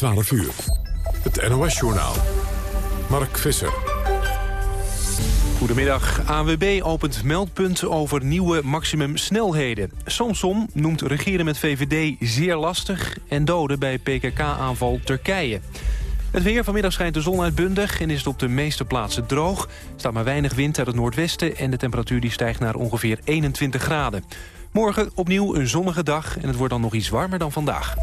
12 uur. Het NOS-journaal. Mark Visser. Goedemiddag. ANWB opent meldpunt over nieuwe maximumsnelheden. Samson noemt regeren met VVD zeer lastig... en doden bij PKK-aanval Turkije. Het weer vanmiddag schijnt de zon uitbundig en is het op de meeste plaatsen droog. Er staat maar weinig wind uit het noordwesten en de temperatuur die stijgt naar ongeveer 21 graden. Morgen opnieuw een zonnige dag en het wordt dan nog iets warmer dan vandaag.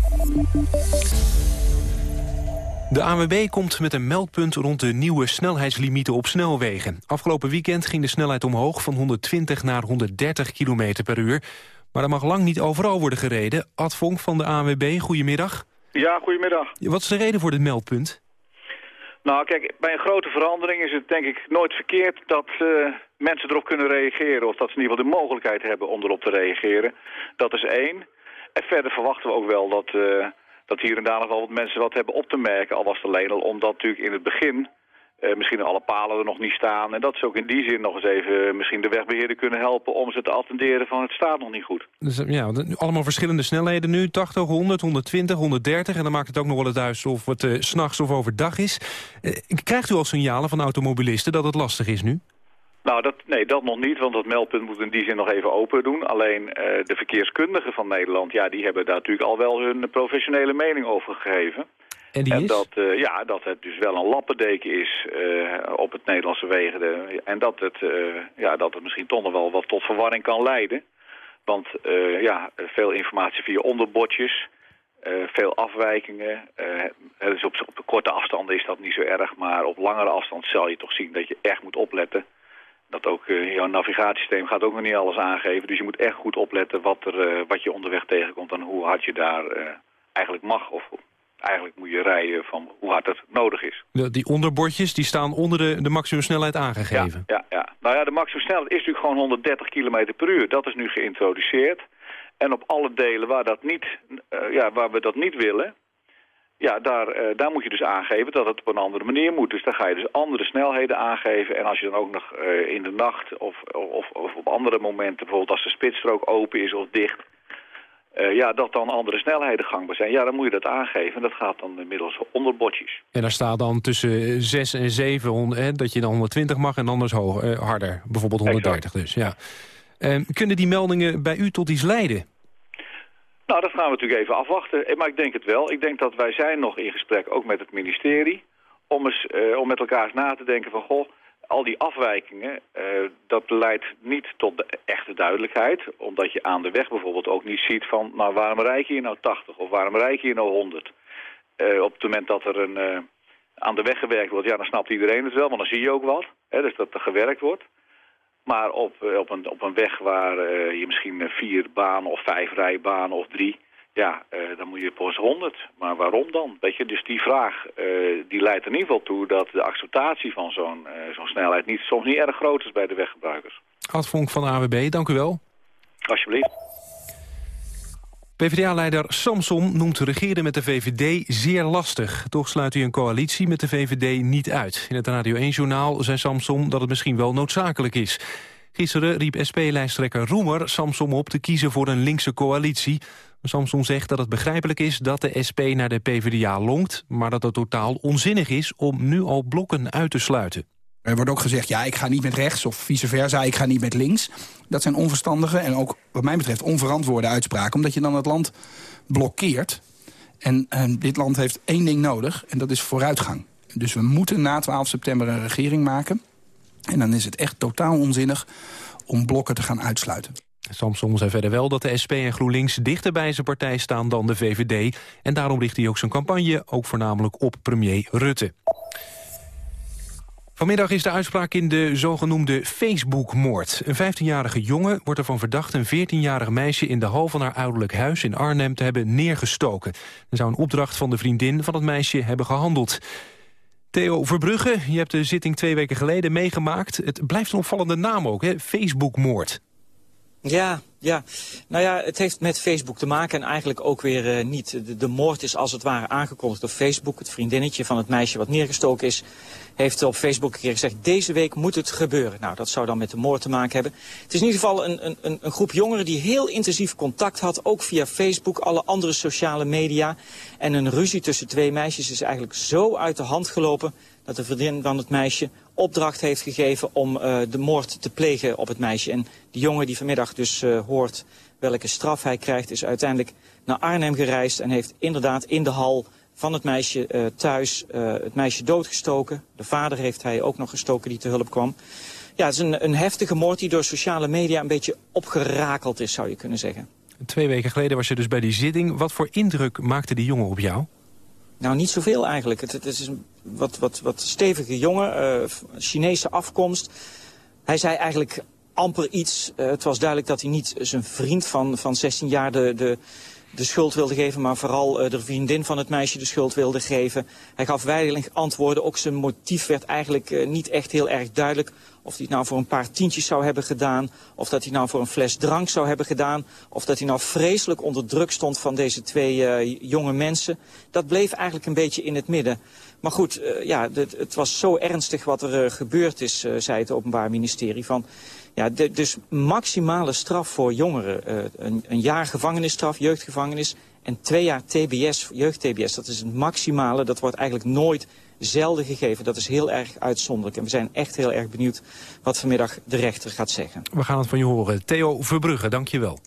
De ANWB komt met een meldpunt rond de nieuwe snelheidslimieten op snelwegen. Afgelopen weekend ging de snelheid omhoog van 120 naar 130 km per uur. Maar er mag lang niet overal worden gereden. Ad Vonk van de ANWB, goedemiddag. Ja, goedemiddag. Wat is de reden voor dit meldpunt? Nou, kijk, bij een grote verandering is het denk ik nooit verkeerd dat uh, mensen erop kunnen reageren. Of dat ze in ieder geval de mogelijkheid hebben om erop te reageren. Dat is één. En verder verwachten we ook wel dat, uh, dat hier en daar nog wel wat mensen wat hebben op te merken. Al was het alleen al omdat natuurlijk in het begin uh, misschien alle palen er nog niet staan. En dat ze ook in die zin nog eens even misschien de wegbeheerder kunnen helpen... om ze te attenderen van het staat nog niet goed. Dus, ja, allemaal verschillende snelheden nu. 80, 100, 120, 130. En dan maakt het ook nog wel het uit of het uh, s'nachts of overdag is. Krijgt u al signalen van automobilisten dat het lastig is nu? Nou, dat, nee, dat nog niet, want dat meldpunt moet in die zin nog even open doen. Alleen uh, de verkeerskundigen van Nederland, ja, die hebben daar natuurlijk al wel hun professionele mening over gegeven. En, die en is? dat, uh, ja, dat het dus wel een lappendeken is uh, op het Nederlandse wegen. De, en dat het, ja, dat het misschien toch nog wel wat tot verwarring kan leiden. Want ja, veel informatie via onderbordjes, veel afwijkingen. dus op, op korte afstanden is dat niet zo erg, maar op langere afstand zal je toch zien dat je echt moet opletten. Dat ook jouw navigatiesysteem gaat ook nog niet alles aangeven. Dus je moet echt goed opletten wat, er, wat je onderweg tegenkomt en hoe hard je daar eigenlijk mag of eigenlijk moet je rijden van hoe hard het nodig is. De, die onderbordjes die staan onder de, de maximumsnelheid aangegeven? Ja, ja, ja. Nou ja, de maximumsnelheid is natuurlijk gewoon 130 km per uur. Dat is nu geïntroduceerd. En op alle delen waar, dat niet, uh, ja, waar we dat niet willen... Ja, daar, uh, daar moet je dus aangeven dat het op een andere manier moet. Dus dan ga je dus andere snelheden aangeven. En als je dan ook nog uh, in de nacht of, of, of op andere momenten... bijvoorbeeld als de spitsstrook open is of dicht... Uh, ja, dat dan andere snelheden gangbaar zijn. Ja, dan moet je dat aangeven. En dat gaat dan inmiddels onderbordjes. En daar staat dan tussen 6 en 7 hè, dat je dan 120 mag en anders hoog, uh, harder. Bijvoorbeeld 130 exact. dus, ja. Uh, kunnen die meldingen bij u tot iets leiden? Nou, dat gaan we natuurlijk even afwachten. Maar ik denk het wel. Ik denk dat wij zijn nog in gesprek, ook met het ministerie... om, eens, om met elkaar eens na te denken van... goh, al die afwijkingen, uh, dat leidt niet tot de echte duidelijkheid. Omdat je aan de weg bijvoorbeeld ook niet ziet van... nou, waarom rijd je hier nou 80 of waarom rijd je hier nou 100? Uh, op het moment dat er een, aan de weg gewerkt wordt, ja, dan snapt iedereen het wel. Want dan zie je ook wat, hè, dus dat er gewerkt wordt. Maar op, op, een, op een weg waar je misschien vier banen of vijf rijbanen of drie... Ja, uh, dan moet je pas 100. Maar waarom dan? Weet je, dus die vraag uh, die leidt er in ieder geval toe dat de acceptatie van zo'n zo'n snelheid niet, soms niet erg groot is bij de weggebruikers. Ad Vonk van de AWB, dank u wel. Alsjeblieft. PvdA-leider Samson noemt regeren met de VVD zeer lastig. Toch sluit hij een coalitie met de VVD niet uit. In het Radio 1-journaal zei Samson dat het misschien wel noodzakelijk is. Gisteren riep SP-lijsttrekker Roemer Samson op te kiezen voor een linkse coalitie. Samson zegt dat het begrijpelijk is dat de SP naar de PvdA longt... maar dat het totaal onzinnig is om nu al blokken uit te sluiten. Er wordt ook gezegd, ja, ik ga niet met rechts of vice versa, ik ga niet met links. Dat zijn onverstandige en ook wat mij betreft onverantwoorde uitspraken... omdat je dan het land blokkeert. En, dit land heeft één ding nodig en dat is vooruitgang. Dus we moeten na 12 september een regering maken... En dan is het echt totaal onzinnig om blokken te gaan uitsluiten. Samson zei verder wel dat de SP en GroenLinks dichter bij zijn partij staan dan de VVD. En daarom richt hij ook zijn campagne ook voornamelijk op premier Rutte. Vanmiddag is de uitspraak in de zogenoemde Facebook-moord. Een 15-jarige jongen wordt ervan verdacht een 14-jarig meisje... in de hal van haar ouderlijk huis in Arnhem te hebben neergestoken. Er zou een opdracht van de vriendin van het meisje hebben gehandeld. Theo Verbrugge, je hebt de zitting twee weken geleden meegemaakt. Het blijft een opvallende naam ook, hè? Facebook-moord. Ja, ja. Nou ja, het heeft met Facebook te maken en eigenlijk ook weer uh, niet. De, moord is als het ware aangekondigd op Facebook. Het vriendinnetje van het meisje wat neergestoken is... heeft op Facebook een keer gezegd... deze week moet het gebeuren. Nou, dat zou dan met de moord te maken hebben. Het is in ieder geval een, een, een groep jongeren die heel intensief contact had... ook via Facebook, alle andere sociale media. En een ruzie tussen twee meisjes is eigenlijk zo uit de hand gelopen... dat de vriendin van het meisje opdracht heeft gegeven om uh, de moord te plegen op het meisje. En die jongen die vanmiddag dus uh, hoort welke straf hij krijgt... is uiteindelijk naar Arnhem gereisd en heeft inderdaad in de hal van het meisje uh, thuis het meisje doodgestoken. De vader heeft hij ook nog gestoken die te hulp kwam. Ja, het is een, een heftige moord die door sociale media een beetje opgerakeld is, zou je kunnen zeggen. Twee weken geleden was je dus bij die zitting. Wat voor indruk maakte die jongen op jou? Nou, niet zoveel eigenlijk. Het, het is een wat, wat, wat stevige jongen, uh, Chinese afkomst. Hij zei eigenlijk amper iets. Uh, het was duidelijk dat hij niet zijn vriend van, van 16 jaar de, de, de schuld wilde geven... maar vooral uh, de vriendin van het meisje de schuld wilde geven. Hij gaf weinig antwoorden. Ook zijn motief werd eigenlijk niet echt heel erg duidelijk. Of hij het nou voor een paar tientjes zou hebben gedaan. Of dat hij nou voor een fles drank zou hebben gedaan. Of dat hij nou vreselijk onder druk stond van deze twee jonge mensen. Dat bleef eigenlijk een beetje in het midden. Maar goed, uh, ja, het, het, was zo ernstig wat er uh, gebeurd is, uh, zei het Openbaar Ministerie. Van, ja, de, dus maximale straf voor jongeren. Een, een, jaar gevangenisstraf, jeugdgevangenis en twee jaar TBS, jeugd-TBS. Dat is het maximale, dat wordt eigenlijk nooit zelden gegeven. Dat is heel erg uitzonderlijk. En we zijn echt heel erg benieuwd wat vanmiddag de rechter gaat zeggen. We gaan het van je horen. Theo Verbrugge, dank je wel.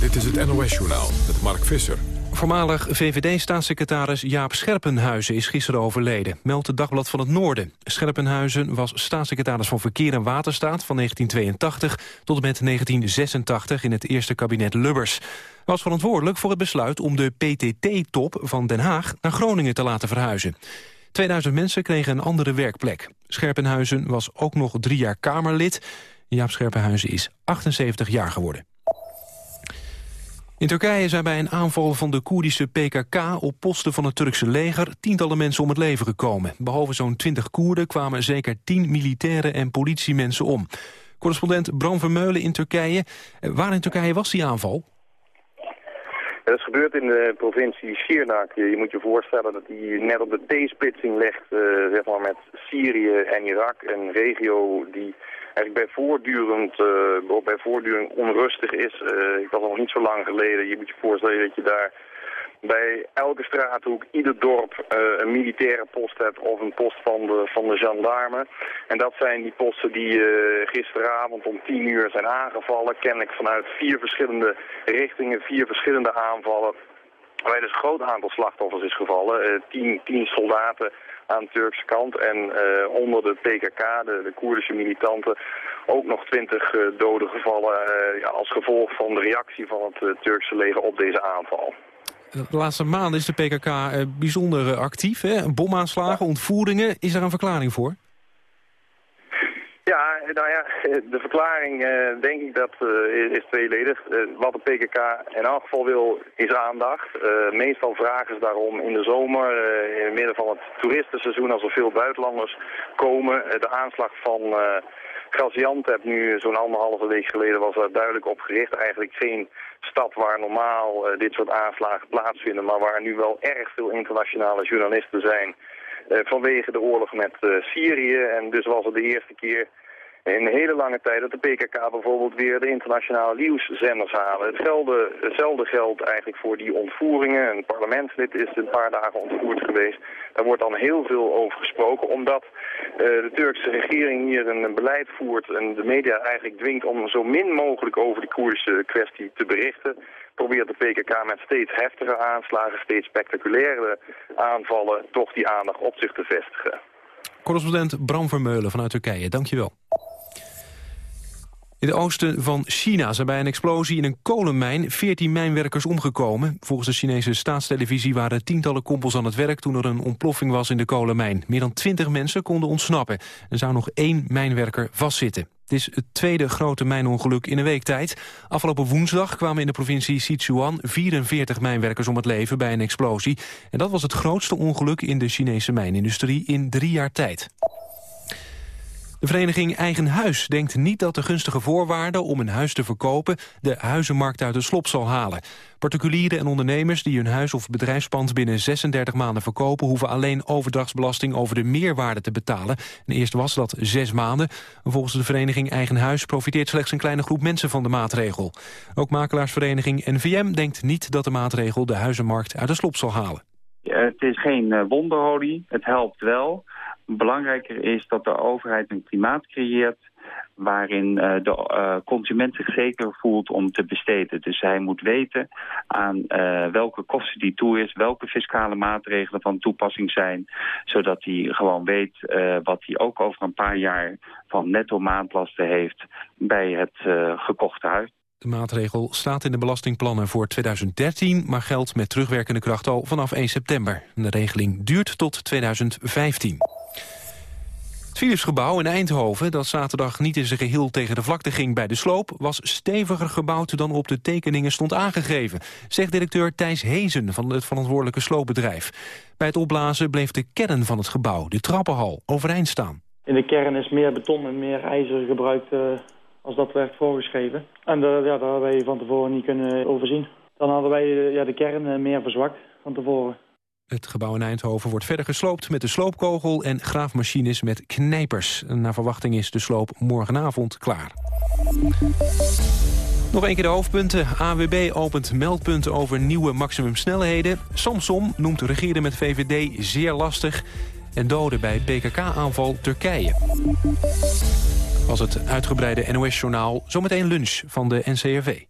Dit is het NOS-journaal met Mark Visser. Voormalig VVD-staatssecretaris Jaap Scherpenhuizen is gisteren overleden, meldt het Dagblad van het Noorden. Scherpenhuizen was staatssecretaris van Verkeer en Waterstaat van 1982 tot en met 1986 in het eerste kabinet Lubbers. Hij was verantwoordelijk voor het besluit om de PTT-top van Den Haag naar Groningen te laten verhuizen. 2000 mensen kregen een andere werkplek. Scherpenhuizen was ook nog drie jaar Kamerlid. Jaap Scherpenhuizen is 78 jaar geworden. In Turkije zijn bij een aanval van de Koerdische PKK op posten van het Turkse leger tientallen mensen om het leven gekomen. Behalve zo'n 20 Koerden kwamen zeker 10 militairen en politiemensen om. Correspondent Bram Vermeulen in Turkije. Waar in Turkije was die aanval? Dat is gebeurd in de provincie Sirnak. Je moet je voorstellen dat die net op de T-splitsing ligt uh, zeg maar met Syrië en Irak. Een regio die eigenlijk bij voortdurend, uh, bij voortdurend onrustig is. Uh, ik was nog niet zo lang geleden. Je moet je voorstellen dat je daar bij elke straathoek, ieder dorp uh, een militaire post hebt of een post van de, van de gendarmen. En dat zijn die posten die gisteravond om tien uur zijn aangevallen. Kennelijk vanuit vier verschillende richtingen, vier verschillende aanvallen. Waarbij dus een groot aantal slachtoffers is gevallen. Tien, tien soldaten aan de Turkse kant. En uh, onder de PKK, de, de Koerdische militanten, ook nog twintig uh, doden gevallen uh, ja, als gevolg van de reactie van het Turkse leger op deze aanval. De laatste maanden is de PKK bijzonder actief. Hè? Bomaanslagen, ontvoeringen. Is daar een verklaring voor? Ja, nou ja, de verklaring uh, denk ik dat uh, is tweeledig. Wat de PKK in elk geval wil is aandacht. meestal vragen ze daarom in de zomer, in het midden van het toeristenseizoen, als er veel buitenlanders komen. de aanslag van Gaziantep nu zo'n anderhalve week geleden was daar duidelijk op gericht. Eigenlijk geen stad waar normaal dit soort aanslagen plaatsvinden, maar waar nu wel erg veel internationale journalisten zijn... Vanwege de oorlog met Syrië. En dus was het de eerste keer in hele lange tijd dat de PKK bijvoorbeeld weer de internationale nieuwszenders halen. Hetzelfde, geldt eigenlijk voor die ontvoeringen. Een parlementslid is een paar dagen ontvoerd geweest. Daar wordt dan heel veel over gesproken, omdat uh, de Turkse regering hier een, beleid voert en de media eigenlijk dwingt om zo min mogelijk over de Koerdische kwestie te berichten. Probeert de PKK met steeds heftige aanslagen, steeds spectaculaire aanvallen, toch die aandacht op zich te vestigen. Correspondent Bram Vermeulen vanuit Turkije, dankjewel. In het oosten van China zijn bij een explosie in een kolenmijn 14 mijnwerkers omgekomen. Volgens de Chinese staatstelevisie waren tientallen kompels aan het werk toen er een ontploffing was in de kolenmijn. Meer dan 20 mensen konden ontsnappen. Er zou nog één mijnwerker vastzitten. Het is het tweede grote mijnongeluk in een week tijd. Afgelopen woensdag kwamen in de provincie Sichuan 44 mijnwerkers om het leven bij een explosie. En dat was het grootste ongeluk in de Chinese mijnindustrie in drie jaar tijd. De vereniging Eigen Huis denkt niet dat de gunstige voorwaarden om een huis te verkopen de huizenmarkt uit de slop zal halen. Particulieren en ondernemers die hun huis of bedrijfspand binnen 36 maanden verkopen hoeven alleen overdrachtsbelasting over de meerwaarde te betalen. En eerst was dat zes maanden. Volgens de vereniging Eigen Huis profiteert slechts een kleine groep mensen van de maatregel. Ook makelaarsvereniging NVM denkt niet dat de maatregel de huizenmarkt uit de slop zal halen. het is geen eh, wonderolie, het helpt wel. Belangrijker is dat de overheid een klimaat creëert waarin uh, de uh, consument zich zeker voelt om te besteden. Dus hij moet weten aan uh, welke kosten die toe is, welke fiscale maatregelen van toepassing zijn, zodat hij gewoon weet wat hij ook over een paar jaar van netto maandlasten heeft bij het gekochte huis. De maatregel staat in de belastingplannen voor 2013... maar geldt met terugwerkende kracht al vanaf 1 september. De regeling duurt tot 2015. Het Philipsgebouw in Eindhoven, dat zaterdag niet in zijn geheel tegen de vlakte ging bij de sloop, was steviger gebouwd dan op de tekeningen stond aangegeven, zegt directeur Thijs Hezen van het verantwoordelijke sloopbedrijf. Bij het opblazen bleef de kern van het gebouw, de trappenhal, overeind staan. In de kern is meer beton en meer ijzer gebruikt uh, als dat werd voorgeschreven. En de, ja, dat hadden wij van tevoren niet kunnen overzien. Dan hadden wij ja, de kern meer verzwakt van tevoren. Het gebouw in Eindhoven wordt verder gesloopt met de sloopkogel en graafmachines met knijpers. Naar verwachting is de sloop morgenavond klaar. Nog een keer de hoofdpunten. AWB opent meldpunten over nieuwe maximumsnelheden. Samsom noemt regeren met VVD zeer lastig. En doden bij PKK-aanval Turkije. Was het uitgebreide NOS-journaal. Zometeen lunch van de NCRV.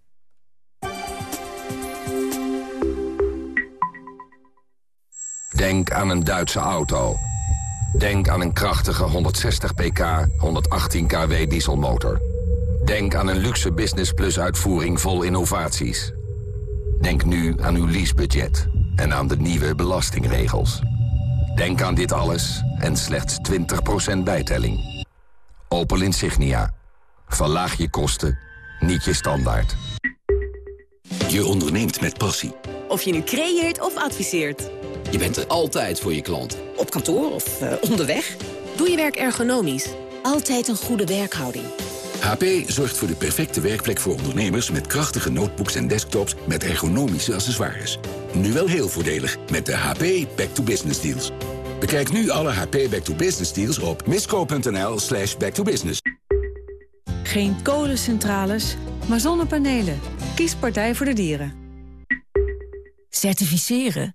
Denk aan een Duitse auto. Denk aan een krachtige 160 pk, 118 kW dieselmotor. Denk aan een luxe Business Plus uitvoering vol innovaties. Denk nu aan uw leasebudget en aan de nieuwe belastingregels. Denk aan dit alles en slechts 20% bijtelling. Opel Insignia. Verlaag je kosten, niet je standaard. Je onderneemt met passie. Of je nu creëert of adviseert. Je bent er altijd voor je klant. Op kantoor of uh, onderweg. Doe je werk ergonomisch. Altijd een goede werkhouding. HP zorgt voor de perfecte werkplek voor ondernemers... met krachtige notebooks en desktops met ergonomische accessoires. Nu wel heel voordelig met de HP Back to Business Deals. Bekijk nu alle HP Back to Business deals op misco.nl slash backtobusiness. Geen kolencentrales, maar zonnepanelen. Kies Partij voor de Dieren. Certificeren?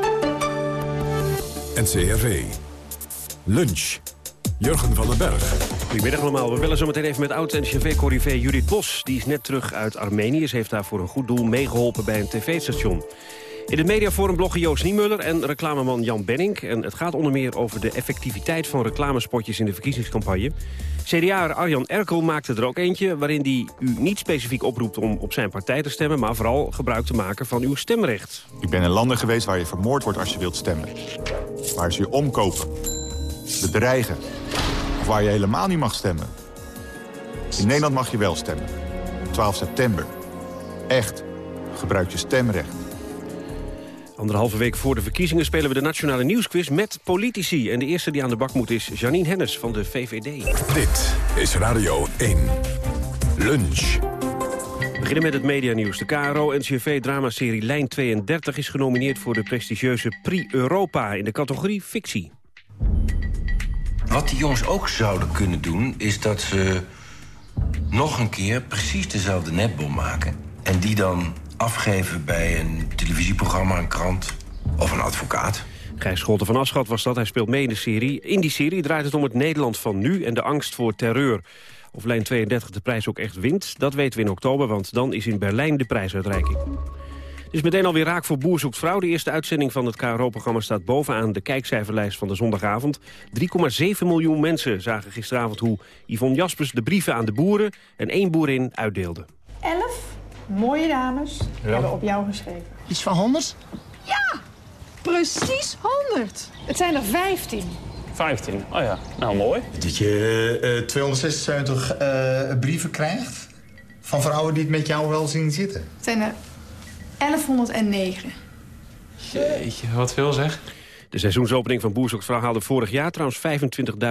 NCRV. Lunch. Jurgen van den Berg. Goedemiddag allemaal. We willen zo meteen even met oud-NCV-corrivé Judith Bos. Die is net terug uit Armenië. Ze heeft daar voor een goed doel meegeholpen bij een tv-station. In het mediaforum bloggen Joost Niemuller en reclameman Jan Benning. En het gaat onder meer over de effectiviteit van reclamespotjes in de verkiezingscampagne. CDA Arjan Erkel maakte er ook eentje waarin hij u niet specifiek oproept om op zijn partij te stemmen... maar vooral gebruik te maken van uw stemrecht. Ik ben in landen geweest waar je vermoord wordt als je wilt stemmen. Waar ze je omkopen, bedreigen of waar je helemaal niet mag stemmen. In Nederland mag je wel stemmen. 12 september. Echt. Gebruik je stemrecht. Anderhalve week voor de verkiezingen spelen we de Nationale Nieuwsquiz met politici. En de eerste die aan de bak moet is Janine Hennis van de VVD. Dit is Radio 1. Lunch. We beginnen met het medianieuws. De KRO-NCV-dramaserie Lijn 32 is genomineerd voor de prestigieuze Prix Europa in de categorie fictie. Wat die jongens ook zouden kunnen doen, is dat ze nog een keer precies dezelfde netbom maken En die dan afgeven bij een televisieprogramma, een krant of een advocaat. Gijs Scholte van Aschat was dat. Hij speelt mee in de serie. In die serie draait het om het Nederland van nu en de angst voor terreur. Of lijn 32 de prijs ook echt wint, dat weten we in oktober... want dan is in Berlijn de prijsuitreiking. Het is meteen alweer raak voor Boer zoekt vrouw. De eerste uitzending van het KRO-programma staat bovenaan de kijkcijferlijst van de zondagavond. 3,7 miljoen mensen zagen gisteravond hoe Yvonne Jaspers de brieven aan de boeren... en één boerin uitdeelde. Mooie dames hebben op jou geschreven. Iets van 100? Ja, precies 100. Het zijn er 15. 15, oh ja, nou mooi. Dat je eh 276 eh, brieven krijgt van vrouwen die het met jou wel zien zitten. Het zijn er 1109. Jeetje, wat veel zeg. De seizoensopening van Boer zoekt vrouw haalde vorig jaar trouwens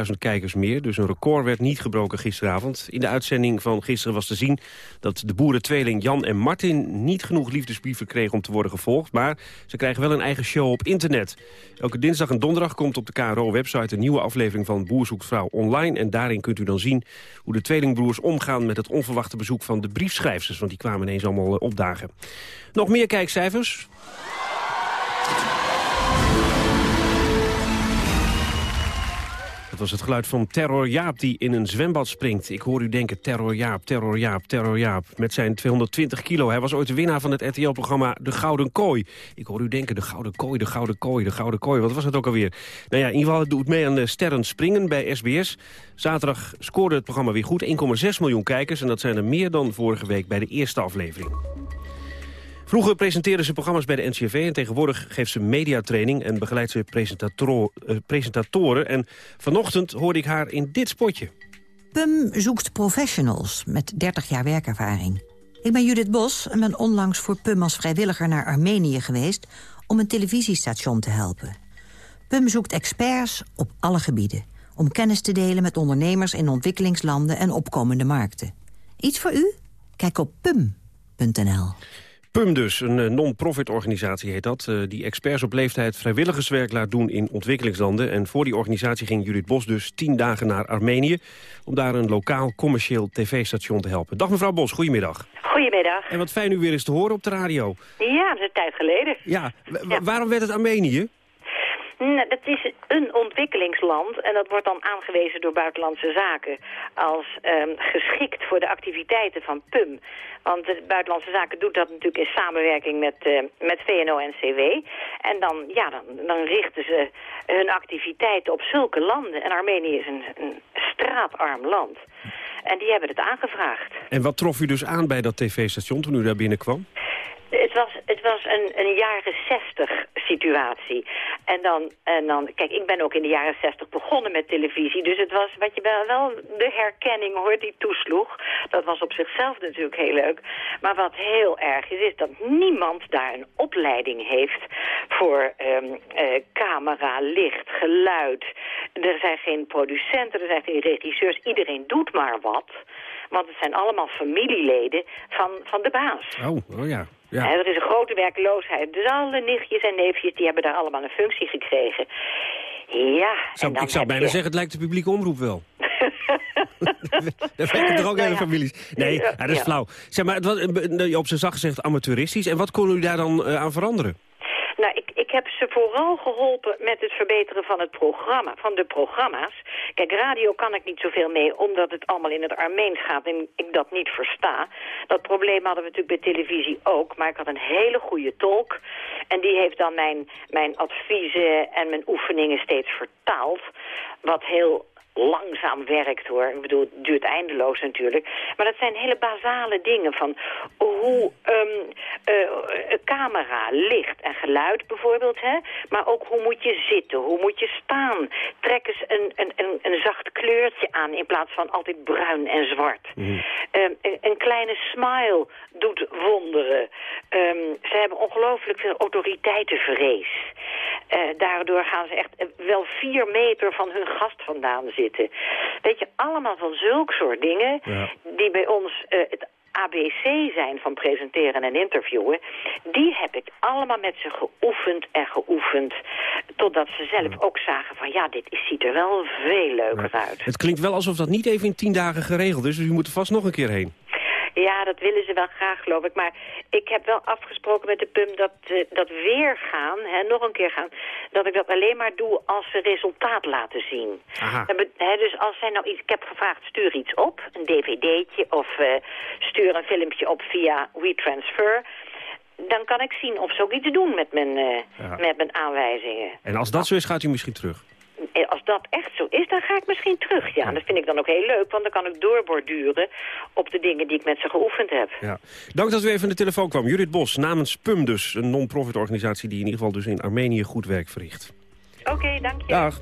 25.000 kijkers meer. Dus een record werd niet gebroken gisteravond. In de uitzending van gisteren was te zien dat de boerentweeling Jan en Martin niet genoeg liefdesbrieven kregen om te worden gevolgd. Maar ze krijgen wel een eigen show op internet. Elke dinsdag en donderdag komt op de KRO-website een nieuwe aflevering van Boer zoekt vrouw online. En daarin kunt u dan zien hoe de tweelingbroers omgaan met het onverwachte bezoek van de briefschrijvers. Want die kwamen ineens allemaal opdagen. Nog meer kijkcijfers? Was het geluid van Terror Jaap die in een zwembad springt. Ik hoor u denken, Terror Jaap, Terror Jaap, Terror Jaap. Met zijn 220 kilo. Hij was ooit de winnaar van het RTL-programma De Gouden Kooi. Ik hoor u denken, de Gouden Kooi, de Gouden Kooi, de Gouden Kooi. Wat was het ook alweer? Nou ja, in ieder geval doet mee aan de Sterren Springen bij SBS. Zaterdag scoorde het programma weer goed. 1,6 miljoen kijkers. En dat zijn er meer dan vorige week bij de eerste aflevering. Vroeger presenteerde ze programma's bij de NCRV... en tegenwoordig geeft ze mediatraining en begeleidt ze eh, presentatoren. En vanochtend hoorde ik haar in dit spotje. PUM zoekt professionals met 30 jaar werkervaring. Ik ben Judith Bos en ben onlangs voor PUM als vrijwilliger naar Armenië geweest... om een televisiestation te helpen. PUM zoekt experts op alle gebieden... om kennis te delen met ondernemers in ontwikkelingslanden en opkomende markten. Iets voor u? Kijk op pum.nl. PUM dus, een eh, non-profit organisatie heet dat... eh, die experts op leeftijd vrijwilligerswerk laat doen in ontwikkelingslanden. En voor die organisatie ging Judith Bos dus tien dagen naar Armenië... om daar een lokaal commercieel tv-station te helpen. Dag mevrouw Bos, goedemiddag. Goedemiddag. En wat fijn u weer eens te horen op de radio. Ja, dat is een tijd geleden. Ja, w- waarom werd het Armenië? Dat is een ontwikkelingsland en dat wordt dan aangewezen door Buitenlandse Zaken als ehm, geschikt voor de activiteiten van PUM. Want Buitenlandse Zaken doet dat natuurlijk in samenwerking met, eh, met VNO-NCW. En dan, ja, dan, dan richten ze hun activiteiten op zulke landen. En Armenië is een, een straatarm land. En die hebben het aangevraagd. En wat trof u dus aan bij dat tv-station toen u daar binnenkwam? Het was, het was een, een jaren zestig situatie. En dan, en dan, kijk, ik ben ook in de jaren zestig begonnen met televisie. Dus het was wat je wel, wel de herkenning hoort die toesloeg. Dat was op zichzelf natuurlijk heel leuk. Maar wat heel erg is, is dat niemand daar een opleiding heeft voor ehm, eh, camera, licht, geluid. Er zijn geen producenten, er zijn geen regisseurs. Iedereen doet maar wat. Want het zijn allemaal familieleden van, van de baas. Oh, oh ja. Ja. Hè, er is een grote werkloosheid. Dus alle nichtjes en neefjes die hebben daar allemaal een functie gekregen. Ja, Zou, en ik zou bijna je- zeggen, het lijkt de publieke omroep wel. Daar werken er ook hele families. Nee, Ja, dat is ja. flauw. Zeg maar, het was, eh, op zijn zacht gezegd amateuristisch. En wat kon u daar dan eh, aan veranderen? Nou, ik, ik heb ze vooral geholpen met het verbeteren van het programma, van de programma's. Kijk, radio kan ik niet zoveel mee, omdat het allemaal in het Armeens gaat en ik dat niet versta. Dat probleem hadden we natuurlijk bij televisie ook, maar ik had een hele goede tolk. En die heeft dan mijn, mijn adviezen en mijn oefeningen steeds vertaald. Wat heel langzaam werkt hoor. Ik bedoel, het duurt eindeloos natuurlijk. Maar dat zijn hele basale dingen van hoe ehm, eh, camera, licht en geluid bijvoorbeeld. Hè? Maar ook hoe moet je zitten, hoe moet je staan. Trek eens een, een, een, een zacht kleurtje aan in plaats van altijd bruin en zwart. Ehm, een, een kleine smile doet wonderen. Ehm, ze hebben ongelooflijk veel autoriteitenvrees. Eh, daardoor gaan ze echt eh, wel vier meter van hun gast vandaan zitten. Weet je, allemaal van zulk soort dingen die bij ons eh, het ABC zijn van presenteren en interviewen, die heb ik allemaal met ze geoefend en geoefend, totdat ze zelf ook zagen van ja, dit ziet er wel veel leuker uit. Het klinkt wel alsof dat niet even in tien dagen geregeld is. Dus u moet er vast nog een keer heen. Ja, dat willen ze wel graag, geloof ik. Maar ik heb wel afgesproken met de PUM dat, eh, dat weer gaan, hè, nog een keer gaan... dat ik dat alleen maar doe als ze resultaat laten zien. Aha. Dus als zij nou iets... Ik heb gevraagd, stuur iets op, een dvd'tje... of eh, stuur een filmpje op via WeTransfer... Dan kan ik zien of ze ook iets doen met mijn, eh, Ja. met mijn aanwijzingen. En als dat zo is, gaat u misschien terug. Eh, Als dat echt zo is, dan ga ik misschien terug. Ja, dat vind ik dan ook heel leuk, want dan kan ik doorborduren op de dingen die ik met ze geoefend heb. Ja. Dank dat u even aan de telefoon kwam. Judith Bos, namens PUM dus, een non-profit organisatie... die in ieder geval dus in Armenië goed werk verricht. Oké, dank je. Dag.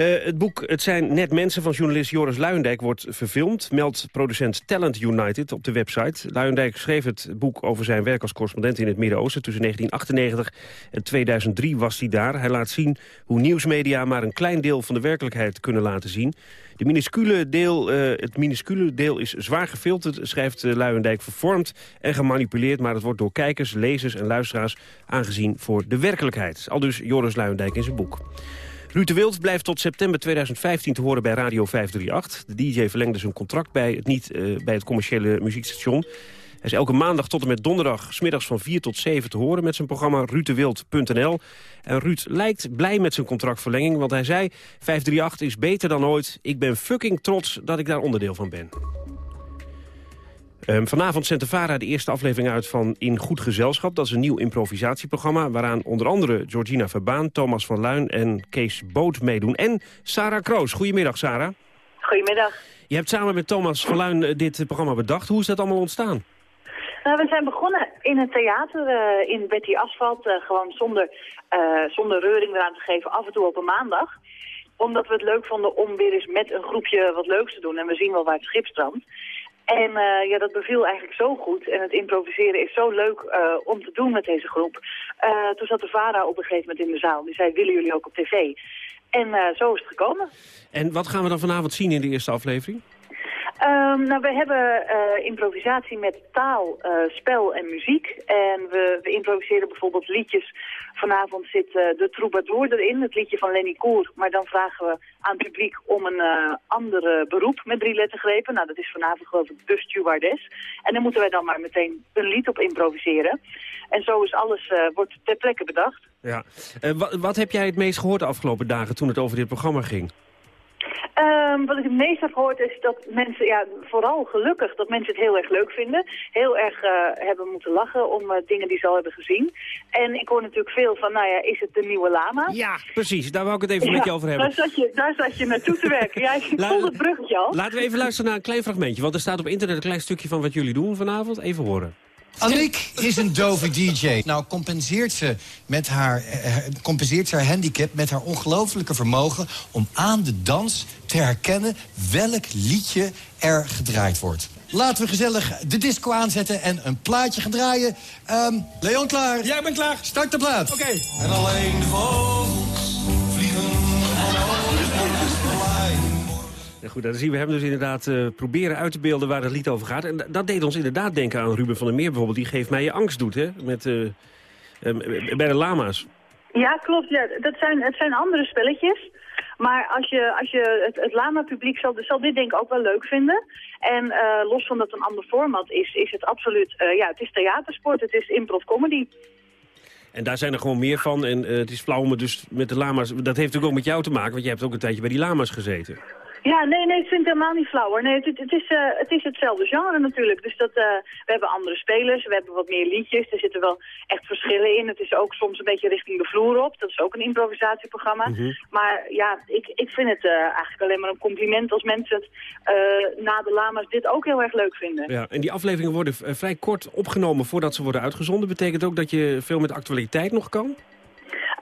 Eh, het boek Het zijn net mensen van journalist Joris Luijendijk wordt verfilmd... meldt producent Talent United op de website. Luijendijk schreef het boek over zijn werk als correspondent in het Midden-Oosten. Tussen 1998 en 2003 was hij daar. Hij laat zien hoe nieuwsmedia maar een klein deel van de werkelijkheid kunnen laten zien. De deel, eh, het minuscule deel is zwaar gefilterd, schrijft uh, Luijendijk vervormd en gemanipuleerd... maar het wordt door kijkers, lezers en luisteraars aangezien voor de werkelijkheid. Al dus Joris Luijendijk in zijn boek. Ruud de Wild blijft tot september 2015 te horen bij Radio 538. De DJ verlengde zijn contract bij het, niet, uh, bij het commerciële muziekstation. Hij is elke maandag tot en met donderdag... smiddags van 4 tot 7 te horen met zijn programma ruuddewild.nl. En Ruud lijkt blij met zijn contractverlenging, want hij zei... 538 is beter dan ooit. Ik ben fucking trots dat ik daar onderdeel van ben. Um, vanavond zendt de VARA de eerste aflevering uit van In Goed Gezelschap. Dat is een nieuw improvisatieprogramma... waaraan onder andere Georgina Verbaan, Thomas van Luin en Kees Boot meedoen. En Sarah Kroos. Goedemiddag, Sarah. Goedemiddag. Je hebt samen met Thomas van Luin uh, dit programma bedacht. Hoe is dat allemaal ontstaan? Nou, we zijn begonnen in het theater, uh, in Betty Asphalt. Uh, gewoon zonder, zonder reuring eraan te geven, af en toe op een maandag. Omdat we het leuk vonden om weer eens met een groepje wat leuks te doen. En we zien wel waar het schip strandt. En uh, ja, dat beviel eigenlijk zo goed. En het improviseren is zo leuk uh, om te doen met deze groep. Uh, toen zat de VARA op een gegeven moment in de zaal. Die zei, willen jullie ook op tv? En zo is het gekomen. En wat gaan we dan vanavond zien in de eerste aflevering? Um, nou, we hebben uh, improvisatie met taal, uh, spel en muziek. En we, we, improviseren bijvoorbeeld liedjes. Vanavond zit uh, de troubadour erin, het liedje van Lenny Koer. Maar dan vragen we aan het publiek om een ander beroep met drie lettergrepen. Nou, dat is vanavond geloof ik de stewardess. En dan moeten wij dan maar meteen een lied op improviseren. En zo is alles, wordt ter plekke bedacht. Ja. Wat heb jij het meest gehoord de afgelopen dagen toen het over dit programma ging? Um, wat ik het meest heb gehoord is dat mensen, ja, vooral gelukkig, dat mensen het heel erg leuk vinden. Heel erg uh, hebben moeten lachen om uh, dingen die ze al hebben gezien. En ik hoor natuurlijk veel van, nou ja, is het de nieuwe lama? Ja, precies. Daar wou ik het even ja, met je over hebben. Daar zat je, daar zat je naartoe te werken. Ja, ik vond het bruggetje al. Laten we even luisteren naar een klein fragmentje. Want er staat op internet een klein stukje van wat jullie doen vanavond. Even horen. Annick is een dove DJ. Nou compenseert ze, met haar, eh, compenseert ze haar handicap met haar ongelofelijke vermogen... om aan de dans te herkennen welk liedje er gedraaid wordt. Laten we gezellig de disco aanzetten en een plaatje gaan draaien. Um, Leon, klaar? Ja, ik ben klaar. Start de plaat. Oké. Okay. En alleen de vogels goed, dan zien we hem dus inderdaad uh, proberen uit te beelden waar het lied over gaat. En dat deed ons inderdaad denken aan Ruben van der Meer bijvoorbeeld. Die geeft mij je angst doet, hè? Met, uh, uh, bij de lama's. Ja, klopt. Ja. Dat zijn, het zijn andere spelletjes. Maar als je, als je het, het lama-publiek zal, zal dit denk ik ook wel leuk vinden. En uh, los van dat het een ander format is, is het absoluut... Uh, ja, het is theatersport, het is improv comedy. En daar zijn er gewoon meer van. En uh, het is flauw om het dus met de lama's... Dat heeft natuurlijk ook met jou te maken, want je hebt ook een tijdje bij die lama's gezeten. Ja, nee, nee, ik vind het helemaal niet flauw hoor. Nee, het, het, is, uh, het is hetzelfde genre natuurlijk. Dus dat, uh, we hebben andere spelers, we hebben wat meer liedjes. Er zitten wel echt verschillen in. Het is ook soms een beetje richting de vloer op. Dat is ook een improvisatieprogramma. Mm -hmm. Maar ja, ik, ik vind het uh, eigenlijk alleen maar een compliment als mensen het na de lama's dit ook heel erg leuk vinden. Ja, en die afleveringen worden vrij kort opgenomen voordat ze worden uitgezonden. Betekent ook dat je veel met actualiteit nog kan?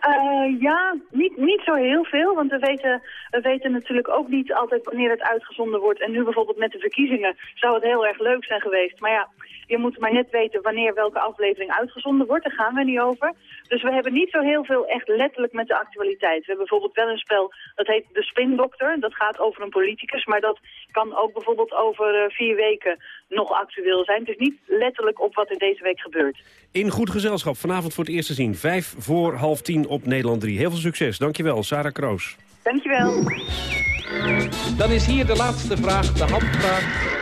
Uh, ja, niet, niet zo heel veel, want we weten, we weten natuurlijk ook niet altijd wanneer het uitgezonden wordt. En nu bijvoorbeeld met de verkiezingen zou het heel erg leuk zijn geweest. Maar ja, je moet maar net weten wanneer welke aflevering uitgezonden wordt. Daar gaan we niet over. Dus we hebben niet zo heel veel echt letterlijk met de actualiteit. We hebben bijvoorbeeld wel een spel, dat heet De Spindokter. Dat gaat over een politicus, maar dat kan ook bijvoorbeeld over uh, vier weken nog actueel zijn. Het is niet letterlijk op wat er deze week gebeurt. In goed gezelschap, vanavond voor het eerst te zien. Vijf voor half tien op Nederland 3. Heel veel succes. Dankjewel, Sarah Kroos. Dankjewel. Dan is hier de laatste vraag, de handvraag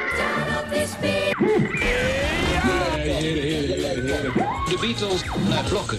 De Beatles uh, naar blokken.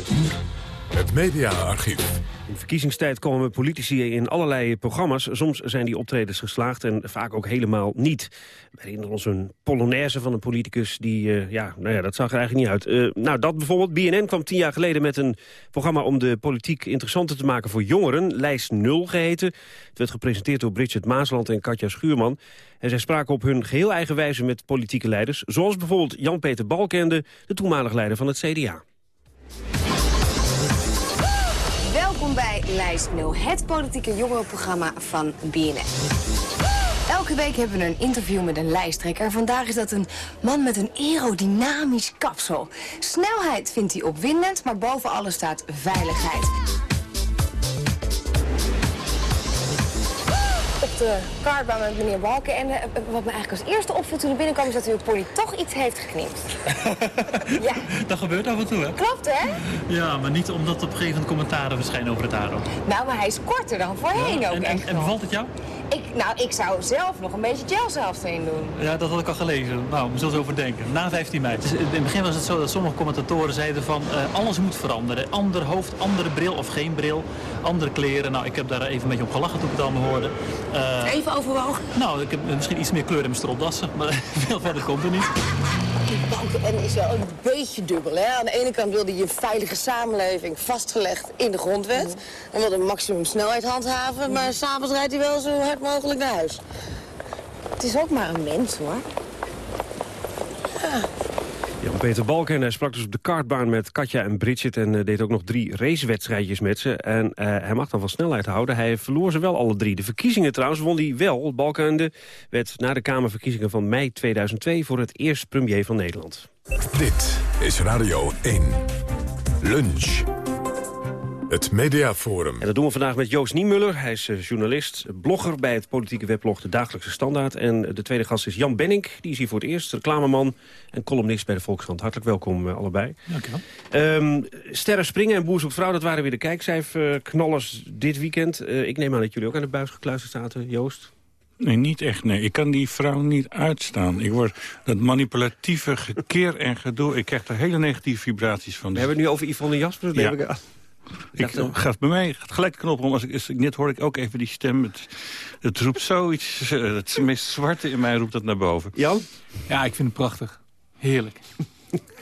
Het mediaarchief. In verkiezingstijd komen politici in allerlei programma's. Soms zijn die optredens geslaagd en vaak ook helemaal niet. We herinneren ons een polonaise van een politicus. Die, uh, ja, nou ja, dat zag er eigenlijk niet uit. Uh, nou, dat bijvoorbeeld. BNN kwam tien jaar geleden met een programma... om de politiek interessanter te maken voor jongeren. Lijst 0 geheten. Het werd gepresenteerd door Bridget Maasland en Katja Schuurman. En zij spraken op hun geheel eigen wijze met politieke leiders. Zoals bijvoorbeeld Jan-Peter Balkende, de toenmalig leider van het CDA. Welkom bij Lijst 0, het politieke jongerenprogramma van BNN. Elke week hebben we een interview met een lijsttrekker. Vandaag is dat een man met een aerodynamisch kapsel. Snelheid vindt hij opwindend, maar boven alles staat veiligheid. Op de kaartbaan met meneer Balken. En uh, wat me eigenlijk als eerste opviel toen hij binnenkwam... is dat u op Polly toch iets heeft geknipt. ja. Dat gebeurt af en toe, hè? Klopt, hè? Ja, maar niet omdat op een gegeven moment commentaren verschijnen over het haar Nou, maar hij is korter dan voorheen ja, ook en, echt en, en bevalt het jou? Ik, nou, ik zou zelf nog een beetje gel zelfs erin doen. Ja, dat had ik al gelezen. Nou, we zullen erover denken. Na 15 mei. Dus in het begin was het zo dat sommige commentatoren zeiden van... Uh, alles moet veranderen. Ander hoofd, andere bril of geen bril. Andere kleren. Nou, ik heb daar even een beetje op gelachen toen ik het allemaal hoorde. Uh, even overwogen? Nou, ik heb misschien iets meer kleur in mijn stropdassen. Maar veel verder komt er niet. Die Balken is wel een beetje dubbel. Hè? Aan de ene kant wilde hij een veilige samenleving vastgelegd in de grondwet. En wilde een maximum snelheid handhaven. Maar s'avonds rijdt hij wel zo hard mogelijk naar huis. Het is ook maar een mens, hoor. Ja. Jan-Peter Balken hij sprak dus op de kartbaan met Katja en Bridget... en uh, deed ook nog drie racewedstrijdjes met ze. En uh, hij mag dan van snelheid houden. Hij verloor ze wel alle drie. De verkiezingen trouwens won hij wel. Balkenende werd na de Kamerverkiezingen van mei 2002... voor het eerst premier van Nederland. Dit is Radio 1. Lunch. Het Mediaforum. En dat doen we vandaag met Joost Niemuller. Hij is uh, journalist, blogger bij het politieke weblog De Dagelijkse Standaard. En de tweede gast is Jan Benink. Die is hier voor het eerst, reclameman en columnist bij de Volkskrant. Hartelijk welkom uh, allebei. Dank je wel. Um, Sterren Springen en Boers op Vrouw, dat waren weer de kijkcijferknallers dit weekend. Uh, ik neem aan dat jullie ook aan de buis gekluisterd zaten, Joost. Nee, niet echt. Nee. Ik kan die vrouw niet uitstaan. Ik word dat manipulatieve gekeer en gedoe... ik krijg daar hele negatieve vibraties van. We hebben het nu over Yvonne Jaspers. Ja. Ik... Ik, gaat bij mij gaat gelijk de knop om. Als ik, net hoor ik ook even die stem. Het, het roept zoiets. Het meest zwarte in mij roept dat naar boven. Jan? Ja, ik vind het prachtig. Heerlijk.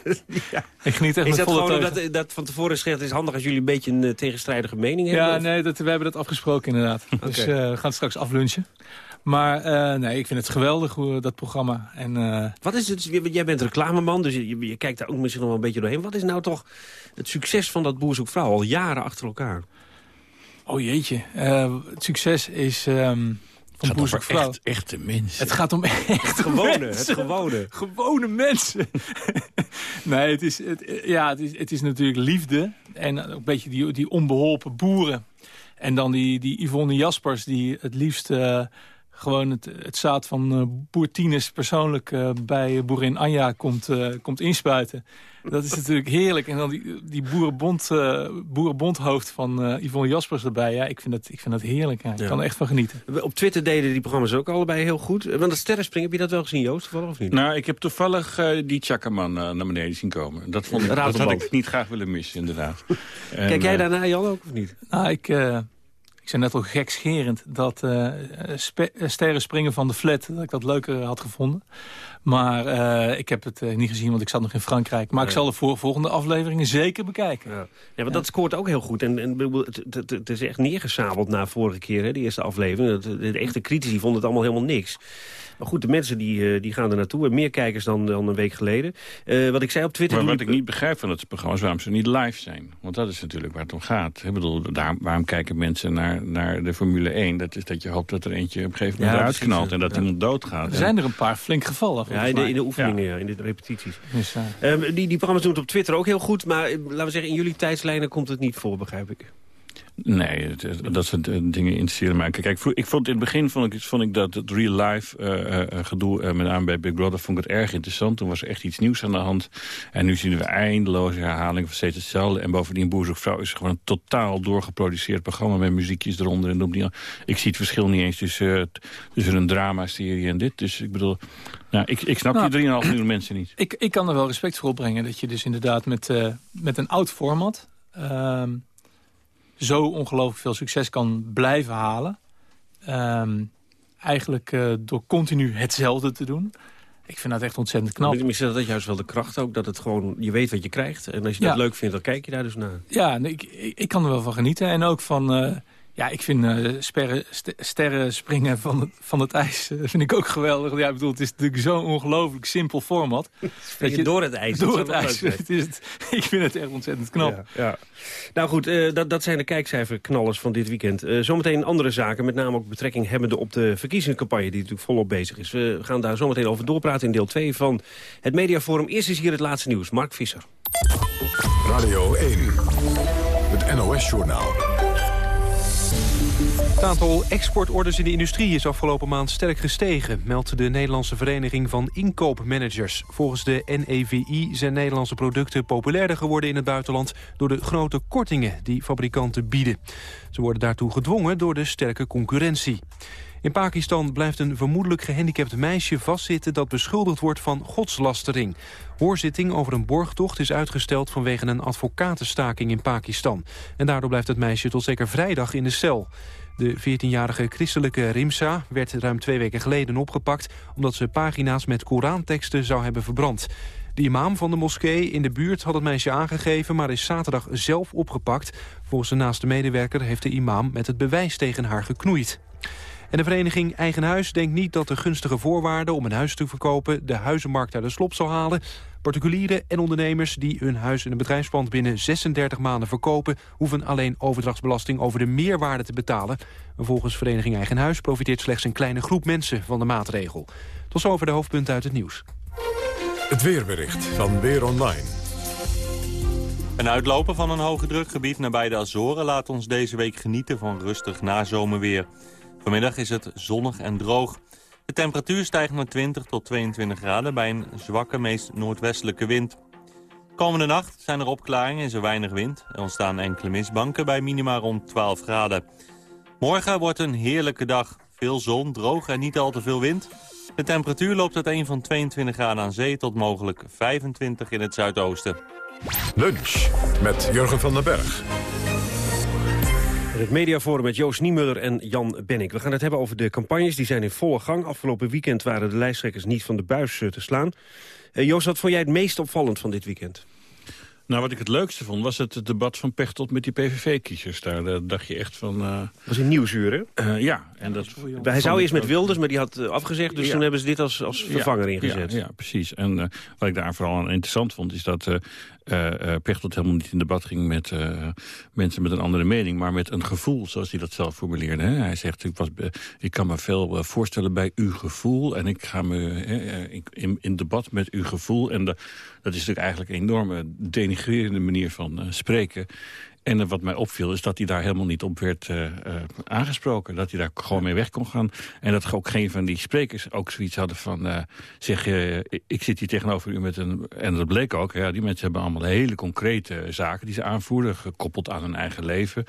ja. Ik geniet echt is dat volle gewoon dat, dat van tevoren is gezegd... het is handig als jullie een beetje een uh, tegenstrijdige mening hebben? Ja, of? nee, dat, we hebben dat afgesproken inderdaad. Dus uh, we gaan straks aflunchen. Maar uh, nee, ik vind het geweldig, hoe, dat programma. En, uh, Wat is het? Jij bent reclameman, dus je, je, kijkt daar ook misschien nog wel een beetje doorheen. Wat is nou toch het succes van dat Boer zoekt vrouw al jaren achter elkaar? Oh jeetje, uh, het succes is... Um, van het Boer gaat vrouw. Echt, echte mensen. Het gaat om echt gewone, mensen. Het gewone. Gewone mensen. nee, het is, het, ja, het, is, het is natuurlijk liefde. En ook een beetje die, die onbeholpen boeren. En dan die, die Yvonne Jaspers die het liefst... Uh, gewoon het, het zaad van uh, boer Tines persoonlijk uh, bij boerin Anja komt, uh, komt inspuiten. Dat is natuurlijk heerlijk. En dan die, die boerenbond, boerenbondhoofd van Yvonne Jaspers erbij. Ja, ik vind dat, ik vind dat heerlijk. Ja. Ik ja. kan er echt van genieten. Op Twitter deden die programma's ook allebei heel goed. Want het sterrenspringen, heb je dat wel gezien, Joost? Toevallig of niet? Nou, ik heb toevallig die Chakaman naar beneden zien komen. Dat, vond ik, dat had ik niet graag willen missen, inderdaad. en, Kijk jij daarna, Jan, ook of niet? Nou, ik... Ik zei net al gekscherend dat uh, sterren springen van de flat... dat ik dat leuker had gevonden. Maar uh, ik heb het uh, niet gezien, want ik zat nog in Frankrijk. Maar nee. ik zal de voor, volgende afleveringen zeker bekijken. Ja, ja want dat scoort ook heel goed. En, en het, het, het, is echt neergesabeld na vorige keer, hè, de eerste aflevering. De, de, de echte critici vonden het allemaal helemaal niks. Maar goed, de mensen die, die gaan er naartoe. En meer kijkers dan, dan een week geleden. Uh, wat ik zei op Twitter... Maar wat ik niet begrijp van het programma is waarom ze niet live zijn. Want dat is natuurlijk waar het om gaat. Ik bedoel, daar, waarom kijken mensen naar, naar de Formule 1? Dat is dat je hoopt dat er eentje op een gegeven moment ja, eruit knalt... en dat ja. iemand doodgaat. Er zijn er een paar flink gevallen. Ja, in de, in de oefeningen, ja. in de repetities. Um, die, die programma's doen het op Twitter ook heel goed. Maar laten we zeggen, in jullie tijdslijnen komt het niet voor, begrijp ik. Nee, dat soort dingen interesseren mij. Kijk, ik vond in het begin vond ik, vond ik dat het real life uh, uh, gedoe uh, met name bij Big Brother vond ik het erg interessant. Toen was er echt iets nieuws aan de hand. En nu zien we eindeloze herhalingen van steeds hetzelfde. En bovendien Boerzoekvrouw is gewoon een totaal doorgeproduceerd programma met muziekjes eronder. En op die, ik zie het verschil niet eens tussen, tussen een dramaserie en dit. Dus ik bedoel, Nou, ik, ik snap Nou, die 3,5 miljoen mensen niet. Ik, ik kan er wel respect voor opbrengen dat je dus inderdaad met, eh, met een oud format... ehm, zo ongelooflijk veel succes kan blijven halen. Ehm, eigenlijk eh, door continu hetzelfde te doen. Ik vind dat echt ontzettend knap. Misschien is dat juist wel de kracht ook, dat het gewoon, je weet wat je krijgt. En als je Ja. dat leuk vindt, dan kijk je daar dus naar. Ja, ik, ik kan er wel van genieten. En ook van... eh, ja, ik vind eh, sperren, st- sterren springen van het, van het ijs eh, vind ik ook geweldig. Ja, ik bedoel, het is natuurlijk zo'n ongelooflijk simpel format. je door het ijs, dat Door het ijs. Het is het, ik vind het echt ontzettend knap. Ja, ja. Nou goed, eh, dat, dat zijn de kijkcijferknallers van dit weekend. Eh, zometeen andere zaken, met name ook betrekking hebbende op de verkiezingscampagne... die natuurlijk volop bezig is. We gaan daar zometeen over doorpraten in deel 2 van het Mediaforum. Eerst is hier het laatste nieuws. Mark Visser. Radio 1, het NOS-journaal. Het aantal exportorders in de industrie is afgelopen maand sterk gestegen... meldt de Nederlandse Vereniging van Inkoopmanagers. Volgens de NEVI zijn Nederlandse producten populairder geworden in het buitenland... door de grote kortingen die fabrikanten bieden. Ze worden daartoe gedwongen door de sterke concurrentie. In Pakistan blijft een vermoedelijk gehandicapt meisje vastzitten... dat beschuldigd wordt van godslastering. Hoorzitting over een borgtocht is uitgesteld vanwege een advocatenstaking in Pakistan. En daardoor blijft het meisje tot zeker vrijdag in de cel. De 14-jarige christelijke Rimsa werd ruim twee weken geleden opgepakt... omdat ze pagina's met Koranteksten zou hebben verbrand. De imam van de moskee in de buurt had het meisje aangegeven... maar is zaterdag zelf opgepakt. Volgens een naaste medewerker heeft de imam met het bewijs tegen haar geknoeid. En de vereniging Eigen Huis denkt niet dat de gunstige voorwaarden om een huis te verkopen de huizenmarkt uit de slop zal halen. Particulieren en ondernemers die hun huis in een bedrijfspand binnen 36 maanden verkopen, hoeven alleen overdrachtsbelasting over de meerwaarde te betalen. En volgens vereniging Eigen Huis profiteert slechts een kleine groep mensen van de maatregel. Tot zover de hoofdpunten uit het nieuws. Het weerbericht van Weer Online. Een uitloper van een hoge drukgebied nabij de Azoren laat ons deze week genieten van rustig nazomerweer. Vanmiddag is het zonnig en droog. De temperatuur stijgt naar 20 tot 22 graden bij een zwakke, meest noordwestelijke wind. Komende nacht zijn er opklaringen en zo weinig wind. Er ontstaan enkele mistbanken bij minima rond 12 graden. Morgen wordt een heerlijke dag. Veel zon, droog en niet al te veel wind. De temperatuur loopt uiteen van 22 graden aan zee tot mogelijk 25 in het zuidoosten. Lunch met Jurgen van den Berg. Het Mediaforum met Joost Niemuller en Jan Bennik. We gaan het hebben over de campagnes, die zijn in volle gang. Afgelopen weekend waren de lijsttrekkers niet van de buis eh, te slaan. Eh, Joost, wat vond jij het meest opvallend van dit weekend? Nou, wat ik het leukste vond, was het debat van Pechtold met die PVV-kiezers. Daar, daar dacht je echt van... eh, was in Nieuwsuur, hè? Eh, ja. En dat, Hij zou eerst met Wilders, maar die had eh, afgezegd. Dus Ja. toen hebben ze dit als, als vervanger Ja, ingezet. Ja, ja, precies. En eh, wat ik daar vooral aan interessant vond... is dat eh eh, eh, Pechtold helemaal niet in debat ging met eh, mensen met een andere mening... maar met een gevoel, zoals hij dat zelf formuleerde. Hè. Hij zegt, ik, was, ik kan me veel eh, voorstellen bij uw gevoel... en ik ga me eh, eh, in, in debat met uw gevoel. En de- dat is natuurlijk eigenlijk een enorme denigrerende manier van eh, spreken... En wat mij opviel is dat hij daar helemaal niet op werd eh, eh, aangesproken. Dat hij daar gewoon mee weg kon gaan. En dat ook geen van die sprekers ook zoiets hadden van... zeg, eh, ik- zit hier tegenover u met een... En dat bleek ook, ja, die mensen hebben allemaal hele concrete zaken... die ze aanvoeren, gekoppeld aan hun eigen leven.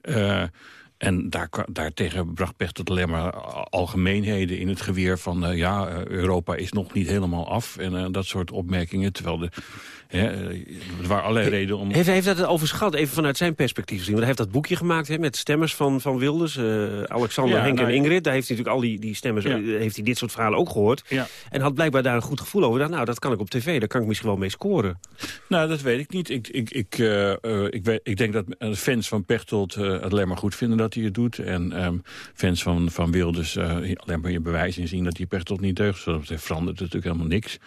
Eh, en daar, daartegen bracht Pechtold alleen maar algemeenheden in het geweer van... eh, ja, eh, Europa is nog niet helemaal af en eh, dat soort opmerkingen. Terwijl de, hè, er waren allerlei redenen om... Heeft, heeft dat het overschat, even vanuit zijn perspectief gezien? Want hij heeft dat boekje gemaakt hè, met stemmers van, van Wilders. Alexander, Ja, Henk nou, en Ingrid. Daar heeft hij natuurlijk al die, die stemmers, Ja. heeft hij dit soort verhalen ook gehoord. Ja. En had blijkbaar daar een goed gevoel over. Dacht, nou, dat kan ik op tv, daar kan ik misschien wel mee scoren. Nou, dat weet ik niet. Ik, ik, ik, ik, weet, ik denk dat fans van Pechtold het alleen maar goed vinden dat hij het doet. En ehm, fans van, van Wilders eh, alleen maar je bewijs in zien dat die Pechtold niet deugt. Zodat het verandert natuurlijk helemaal niks.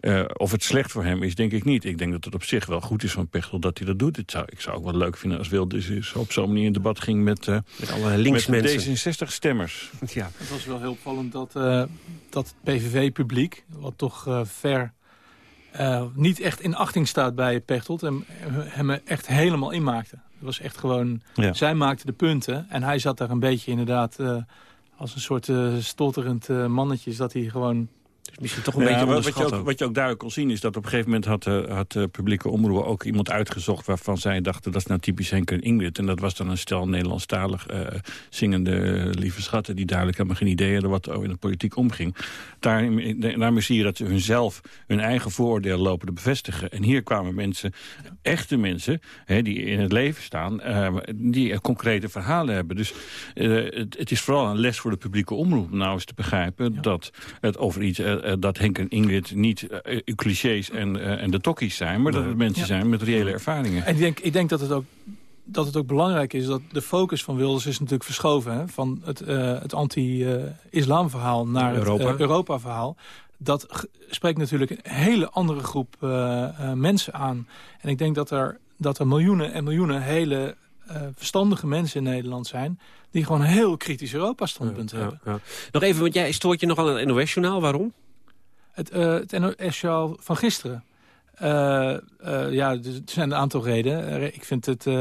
Eh, of het slecht voor hem is, denk ik niet. Ik denk dat het op zich wel goed is van Pechtold dat hij dat doet. Het zou, ik zou ook wel leuk vinden als Wilders op zo'n manier in debat ging met, eh Met alle linksmensen. D66-stemmers. Ja. Het was wel heel opvallend dat, eh, dat het PVV-publiek, wat toch eh, ver eh, niet echt in achting staat bij Pechtold, hem, hem er echt helemaal inmaakte. Het was echt gewoon, Ja. zij maakte de punten en hij zat daar een beetje inderdaad eh, als een soort eh, stotterend eh, mannetje, dat hij gewoon Dus misschien toch een Ja, beetje wat, wat, je ook, wat je ook duidelijk kon zien is dat op een gegeven moment had, eh, had de publieke omroep ook iemand uitgezocht waarvan zij dachten dat is nou typisch Henk en Ingrid. En dat was dan een stel Nederlandstalig eh, zingende eh, lieve schatten die duidelijk helemaal geen idee hadden wat er in de politiek omging. Daar, daarmee zie je dat ze hunzelf hun eigen vooroordeel lopen te bevestigen. En hier kwamen mensen, echte mensen, hè, die in het leven staan, eh, die eh, concrete verhalen hebben. Dus eh, het, het is vooral een les voor de publieke omroep om nou eens te begrijpen dat het over iets, eh, eh, dat Henk en Ingrid niet eh, clichés en, eh, en de tokkies zijn, maar dat het mensen Ja. zijn met reële ervaringen. En ik denk, ik denk dat, het ook, dat het ook belangrijk is dat de focus van Wilders is natuurlijk verschoven. Hè, van het, eh, het anti-islam verhaal naar Europa. het eh, Europa-verhaal. Dat spreekt natuurlijk een hele andere groep eh, eh, mensen aan. En ik denk dat er, dat er miljoenen en miljoenen hele eh, verstandige mensen in Nederland zijn... die gewoon een heel kritisch Europa-standpunt hebben. Ja. Nog even, want jij stoort je nog aan het NOS-journaal. Waarom? Het, eh het NOS-journaal van gisteren. Eh, eh, ja, er zijn een aantal redenen. Ik vind het... als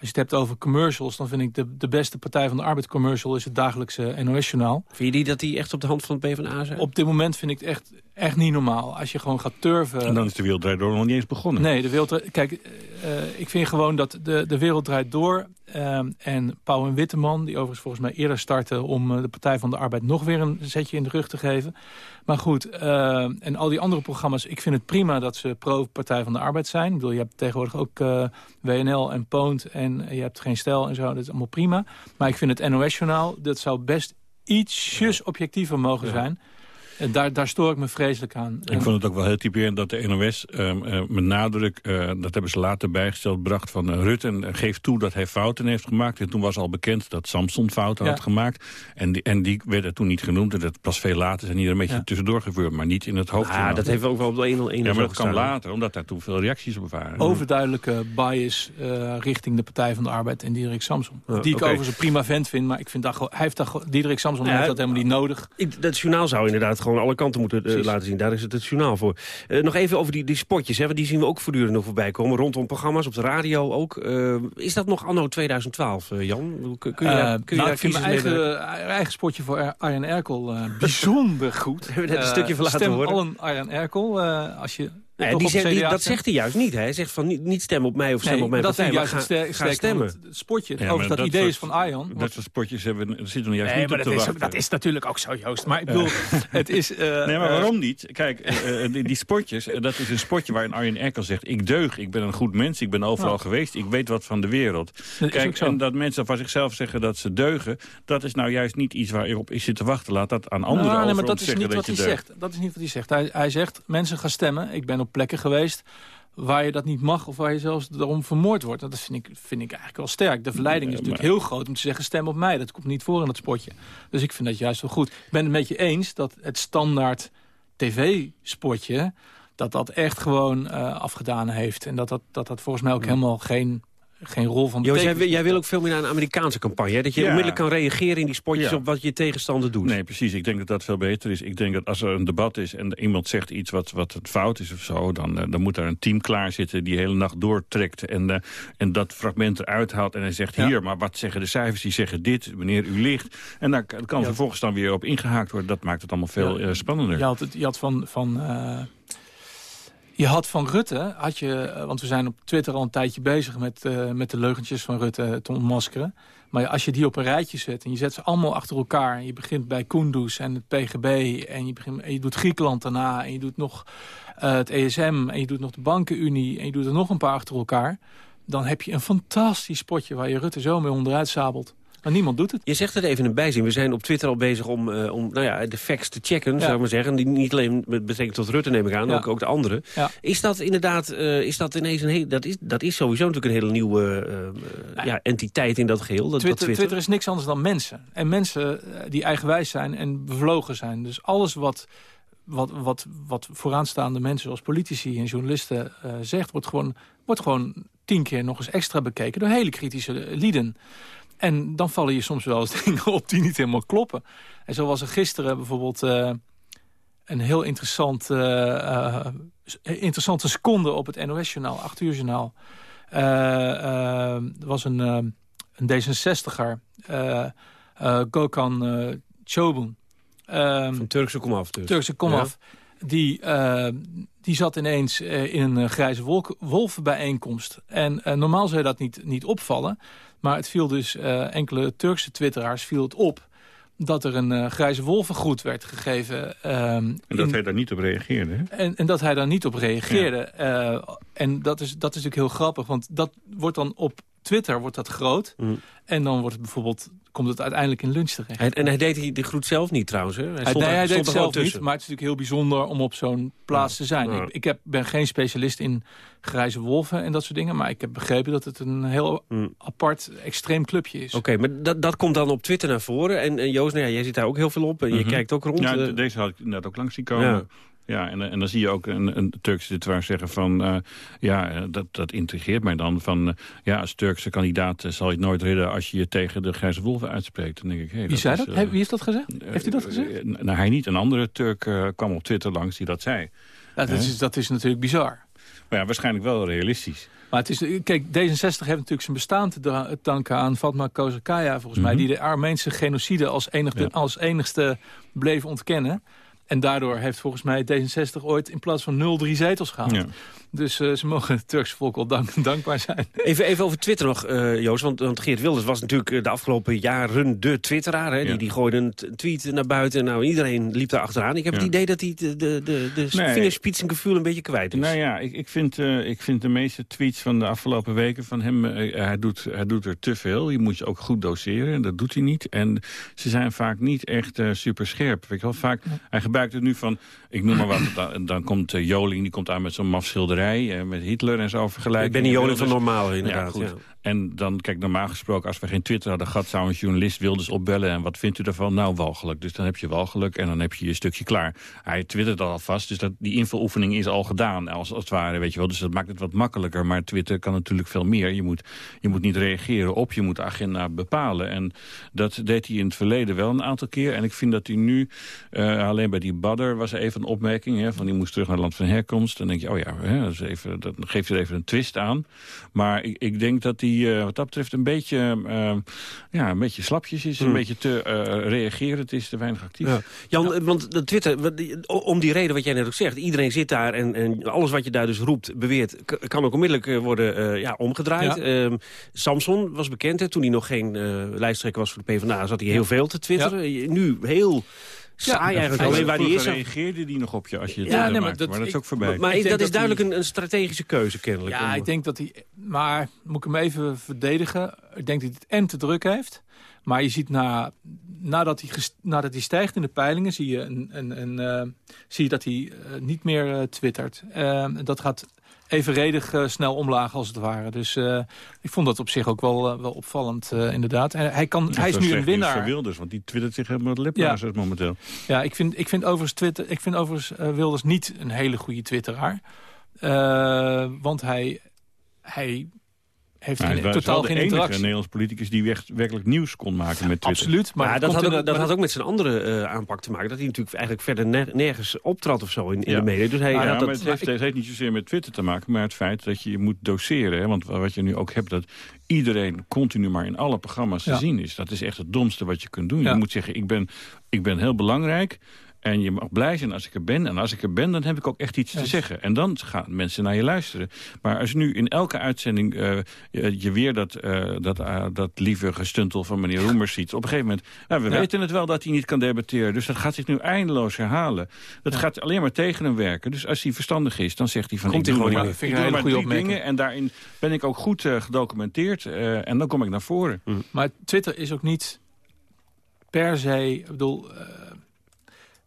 je het hebt over commercials... dan vind ik de, de beste Partij van de Arbeid commercial... is het dagelijkse NOS-journaal. Vind je die dat die echt op de hand van het PvdA zijn? Op dit moment vind ik het echt, echt niet normaal. Als je gewoon gaat turven... En dan is de wereld draait door nog niet eens begonnen. Nee, de wereld... Kijk, eh, ik vind gewoon dat de, de wereld draait door. Ehm, en Pauw en Witteman, die overigens volgens mij eerder starten... om eh, de Partij van de Arbeid nog weer een zetje in de rug te geven. Maar goed, ehm, en al die andere programma's... ik vind het prima dat ze pro-Partij van de Arbeid zijn. Ik bedoel, je hebt tegenwoordig ook eh, WNL en Poont... en je hebt Geen Stijl en zo, dat is allemaal prima. Maar ik vind het NOS-journaal, dat zou best ietsjes objectiever mogen zijn... En daar, daar stoor ik me vreselijk aan. Ik vond het ook wel heel typerend dat de NOS ehm, eh, met nadruk, eh, dat hebben ze later bijgesteld, bracht van uh, Rutte en geeft toe dat hij fouten heeft gemaakt. En toen was al bekend dat Samson fouten Ja. had gemaakt. En die, en die werden toen niet genoemd. En dat pas veel later zijn die er een beetje Ja. tussendoor gebeurd, maar niet in het hoofd. Ah, dat heeft ook wel op de 101 Ja, of maar dat kwam later, omdat daar toen veel reacties op waren. overduidelijke bias eh, richting de Partij van de Arbeid en Diederik Samson. Ja, die ik overigens een prima vent vind, maar ik vind dat gewoon, hij heeft dat, Diederik Samson Ja, heeft dat helemaal niet nodig. Ik, dat journaal zou inderdaad gewoon alle kanten moeten eh, laten zien. Daar is het het journaal voor. Eh, nog even over die, die spotjes, hè, want die zien we ook voortdurend nog voorbij komen. Rondom programma's, op de radio ook. Eh, is dat nog anno 2012, eh, Jan? Kun, kun je, kun je nou, daar ik vind mijn eigen, eigen spotje voor Arjen Erkel bijzonder goed. Hebben we net een stukje van laten stem horen. allen Arjen Erkel. als je Die zegt, dat zegt hij juist niet. Hè. Hij zegt van niet, niet stem op mij of stem Nee, op mijn dat partij, maar juist ga, stemmen. Het spotje, Ja, dat, dat idee is van Arjan. Dat soort spotjes hebben, er zitten we juist Nee, niet maar op dat te is, wachten. dat is natuurlijk ook zo, Joost. Maar ik bedoel, het is... eh, Nee, maar eh, waarom niet? Kijk, eh, die, die spotjes, dat is een spotje waarin Arjen Erkel zegt... ik deug, ik ben een goed mens, ik ben overal Ja. geweest... ik weet wat van de wereld. Dat Kijk, en dat mensen van zichzelf zeggen dat ze deugen... dat is nou juist niet iets waar je op is zit te wachten. Laat dat aan anderen Nou, over nee, maar dat is zeggen niet wat dat hij je deugt. zegt. Dat is niet wat hij zegt. Hij, hij zegt, mensen gaan stemmen. Ik ben op plekken geweest waar je dat niet mag... of waar je zelfs daarom vermoord wordt. Dat vind ik, vind ik eigenlijk wel sterk. De verleiding is natuurlijk heel groot om te zeggen... stem op mij. Dat komt niet voor in het spotje. Dus ik vind dat juist wel goed. Ik ben het met je eens dat het standaard tv-spotje... dat dat echt gewoon eh, afgedaan heeft. En dat dat, dat, dat volgens mij ook helemaal geen, geen rol van Joost, jij, betekenis wil- jij wil ook veel meer naar een Amerikaanse campagne. Hè? Dat je Ja. onmiddellijk kan reageren in die spotjes Ja. op wat je tegenstander doet. Nee, precies. Ik denk dat dat veel beter is. Ik denk dat als er een debat is en iemand zegt iets wat, wat het fout is of zo... Dan, eh, dan moet daar een team klaar zitten die de hele nacht doortrekt... en, eh, en dat fragment eruit haalt en hij zegt... Ja. hier, maar wat zeggen de cijfers? Die zeggen dit, wanneer u ligt. En daar kan vervolgens dan weer op ingehaakt worden. Dat maakt het allemaal veel Ja. eh, spannender. Je had, het, je had van... van eh, je had van Rutte, had je, eh, want we zijn op Twitter al een tijdje bezig met, eh, met de leugentjes van Rutte te ontmaskeren. Maar als je die op een rijtje zet en je zet ze allemaal achter elkaar... en je begint bij Kunduz en het PGB en je, begint, je doet Griekenland daarna... en je doet nog eh, het ESM en je doet nog de Bankenunie... en je doet er nog een paar achter elkaar... dan heb je een fantastisch spotje waar je Rutte zo mee onderuit sabelt. Maar niemand doet het. Je zegt het even in een bijzin. We zijn op Twitter al bezig om, eh, om nou ja, de facts te checken, Ja. zou ik maar zeggen. Die niet alleen met betrekking tot Rutte neem ik aan, Ja. ook, ook de anderen. Ja. Is dat inderdaad, eh, is dat ineens een heel, dat is, dat is sowieso natuurlijk een hele nieuwe eh, ja, entiteit in dat geheel, dat dat Twitter, Twitter. Is niks anders dan mensen. En mensen die eigenwijs zijn en bevlogen zijn. Dus alles wat, wat, wat, wat vooraanstaande mensen zoals politici en journalisten zegt... Wordt gewoon, wordt gewoon tien keer nog eens extra bekeken door hele kritische lieden. En dan vallen je soms wel eens dingen op die niet helemaal kloppen. En zo was er gisteren bijvoorbeeld eh, een heel interessant, eh, eh, interessante seconde op het NOS-journaal, 8 uur journaal. Er was een, een D66er, eh eh Gökhan Chobun. Ehm, Van Turkse komaf dus. Turkse komaf. Die, eh, die zat ineens eh, in een eh, grijze wolk, wolvenbijeenkomst. En normaal zou je dat niet, niet opvallen. Maar het viel dus enkele Turkse twitteraars viel het op dat er een grijze wolvengroet werd gegeven. ehm, En dat in- hij daar niet op reageerde. hè? en, en dat hij daar niet op reageerde. En dat is, dat is natuurlijk heel grappig. Want dat wordt dan op Twitter wordt dat groot. En dan wordt het bijvoorbeeld, komt het uiteindelijk in lunch terecht. Hij- en hij deed die, die groet zelf niet trouwens. Hè? Hij Hij, stond nee, hij stond deed het gewoon zelf niet, tussen. maar het is natuurlijk heel bijzonder om op zo'n plaats te zijn. Ja. Ik, ik heb, ben geen specialist in grijze wolven en dat soort dingen... maar ik heb begrepen dat het een heel apart, extreem clubje is. Oké, maar dat, dat komt dan op Twitter naar voren. En, en Joost, nou ja, jij zit daar ook heel veel op. En je Mhm. kijkt ook rond. Ja, eh, de- deze had ik net ook langs zien komen. Ja. En, en dan zie je ook een, een Turkse twitteraar zeggen van... eh, ja, eh, dat, dat intrigeert mij dan. Van, eh, ja, als Turkse kandidaat zal je het nooit redden... als je je tegen de grijze wolven uitspreekt. Dan denk ik, hey, Wie zei is, dat? Wie heeft dat gezegd? Heeft hij dat gezegd? nou, hij niet. Een andere Turk kwam op Twitter langs die dat zei. Ja, dat, is, dat is natuurlijk bizar. Maar ja, waarschijnlijk wel realistisch. Maar het is, kijk, D66 heeft natuurlijk zijn bestaan te danken aan Fatma Kozakaya, volgens mij... Mhm. die de Armeense genocide als enigste, als enigste bleef ontkennen. En daardoor heeft volgens mij D66 ooit in plaats van 0 drie zetels gehaald. Dus eh, ze mogen het Turkse volk wel dank- dankbaar zijn. Even, even over Twitter nog, eh, Joost. Want, want Geert Wilders was natuurlijk eh, de afgelopen jaren de Twitteraar. Hè? Die, Ja. die gooide een tweet naar buiten. en Nou, iedereen liep daar achteraan. Ik heb het idee dat hij de, de, de, de Nee. vingerspitsengevoel een beetje kwijt is. Nou ja, ik, ik, vind, ik vind de meeste tweets van de afgelopen weken van hem... hij, doet, hij doet er te veel. Je moet je ook goed doseren. En dat doet hij niet. En ze zijn vaak niet echt super scherp. Weet je wel? Vaak, hij gebruikt het nu van... Ik noem maar wat. Dan, dan komt Joling, die komt aan met zo'n maf eh, met Hitler en zo vergelijken. Benny Joling Wilders- van Normaal, inderdaad, Ja, goed. ja. En dan, kijk, normaal gesproken, als we geen Twitter hadden gehad... zou een journalist Wilders opbellen. En wat vindt u daarvan? Nou, walgelijk. Dus dan heb je walgelijk en dan heb je je stukje klaar. Hij twittert al vast, dus dat, die invuloefening is al gedaan, als, als het ware. Weet je wel. Dus dat maakt het wat makkelijker. Maar Twitter kan natuurlijk veel meer. Je moet, je moet niet reageren op, je moet de agenda bepalen. En dat deed hij in het verleden wel een aantal keer. En ik vind dat hij nu, eh, alleen bij die Badder was er even een opmerking... Hè, van die moest terug naar het land van herkomst. Dan denk je, oh ja, hè, even, dat geeft er even een twist aan. Maar ik, ik denk dat hij eh, wat dat betreft een beetje, eh, ja, een beetje slapjes is. Een Hmm. beetje te eh reagerend is, te weinig actief. Ja. Jan, eh, want Twitter, om die reden wat jij net ook zegt... iedereen zit daar en, en alles wat je daar dus roept, beweert... kan ook onmiddellijk worden ja, omgedraaid. Ja. Ehm, Samson was bekend, hè, toen hij nog geen lijsttrekker was voor de PvdA... zat hij heel veel te twitteren. Nu heel saai eigenlijk, alleen waar hij is. reageerde die nog op je als je het Ja, ja, nee, maar dat- maar dat is ook voorbij. Maar, dat is duidelijk een, een strategische keuze kennelijk. Ja, ik denk dat hij... Maar moet ik hem even verdedigen? Ik denk dat hij het en te druk heeft. Maar je ziet na, nadat, hij nadat hij stijgt in de peilingen... zie je, een, een, een, eh, zie je dat hij eh, niet meer eh, twittert. Dat gaat evenredig eh, snel omlaag als het ware. Dus eh, ik vond dat op zich ook wel, eh, wel opvallend, inderdaad. En hij, kan, Dat hij is nu een winnaar. voor Wilders, want die twittert zich helemaal met lipblazers momenteel. Ja, ik vind, ik vind overigens, Twitter, ik vind overigens Wilders niet een hele goede twitteraar. Want hij, hij heeft Maar hij geen, totaal geen enige interactie. Nederlands politicus die echt werkelijk nieuws kon maken met Twitter. Absoluut, maar Maar dat had ook, dat maar had ook met zijn andere eh, aanpak te maken. Dat hij natuurlijk eigenlijk verder ner- nergens optrad of zo in, in Ja. de media. Dus hij Ja, had maar dat, het, heeft, het heeft niet zozeer met Twitter te maken, maar het feit dat je je moet doseren. Hè? Want wat je nu ook hebt, dat iedereen continu maar in alle programma's Ja. te zien is. Dat is echt het domste wat je kunt doen. Ja. Je moet zeggen, ik ben, ik ben heel belangrijk... En je mag blij zijn als ik er ben. En als ik er ben, dan heb ik ook echt iets te zeggen. En dan gaan mensen naar je luisteren. Maar als nu in elke uitzending eh, je, je weer dat, eh, dat, eh, dat lieve gestuntel van meneer Roemers ziet. Op een gegeven moment, nou, we Ja. weten het wel dat hij niet kan debatteren. Dus dat gaat zich nu eindeloos herhalen. Dat gaat alleen maar tegen hem werken. Dus als hij verstandig is, dan zegt hij van... Komt ik doe maar, ik doe maar drie dingen. En daarin ben ik ook goed eh, gedocumenteerd. eh, en dan kom ik naar voren. Maar Twitter is ook niet per se... Ik bedoel, eh,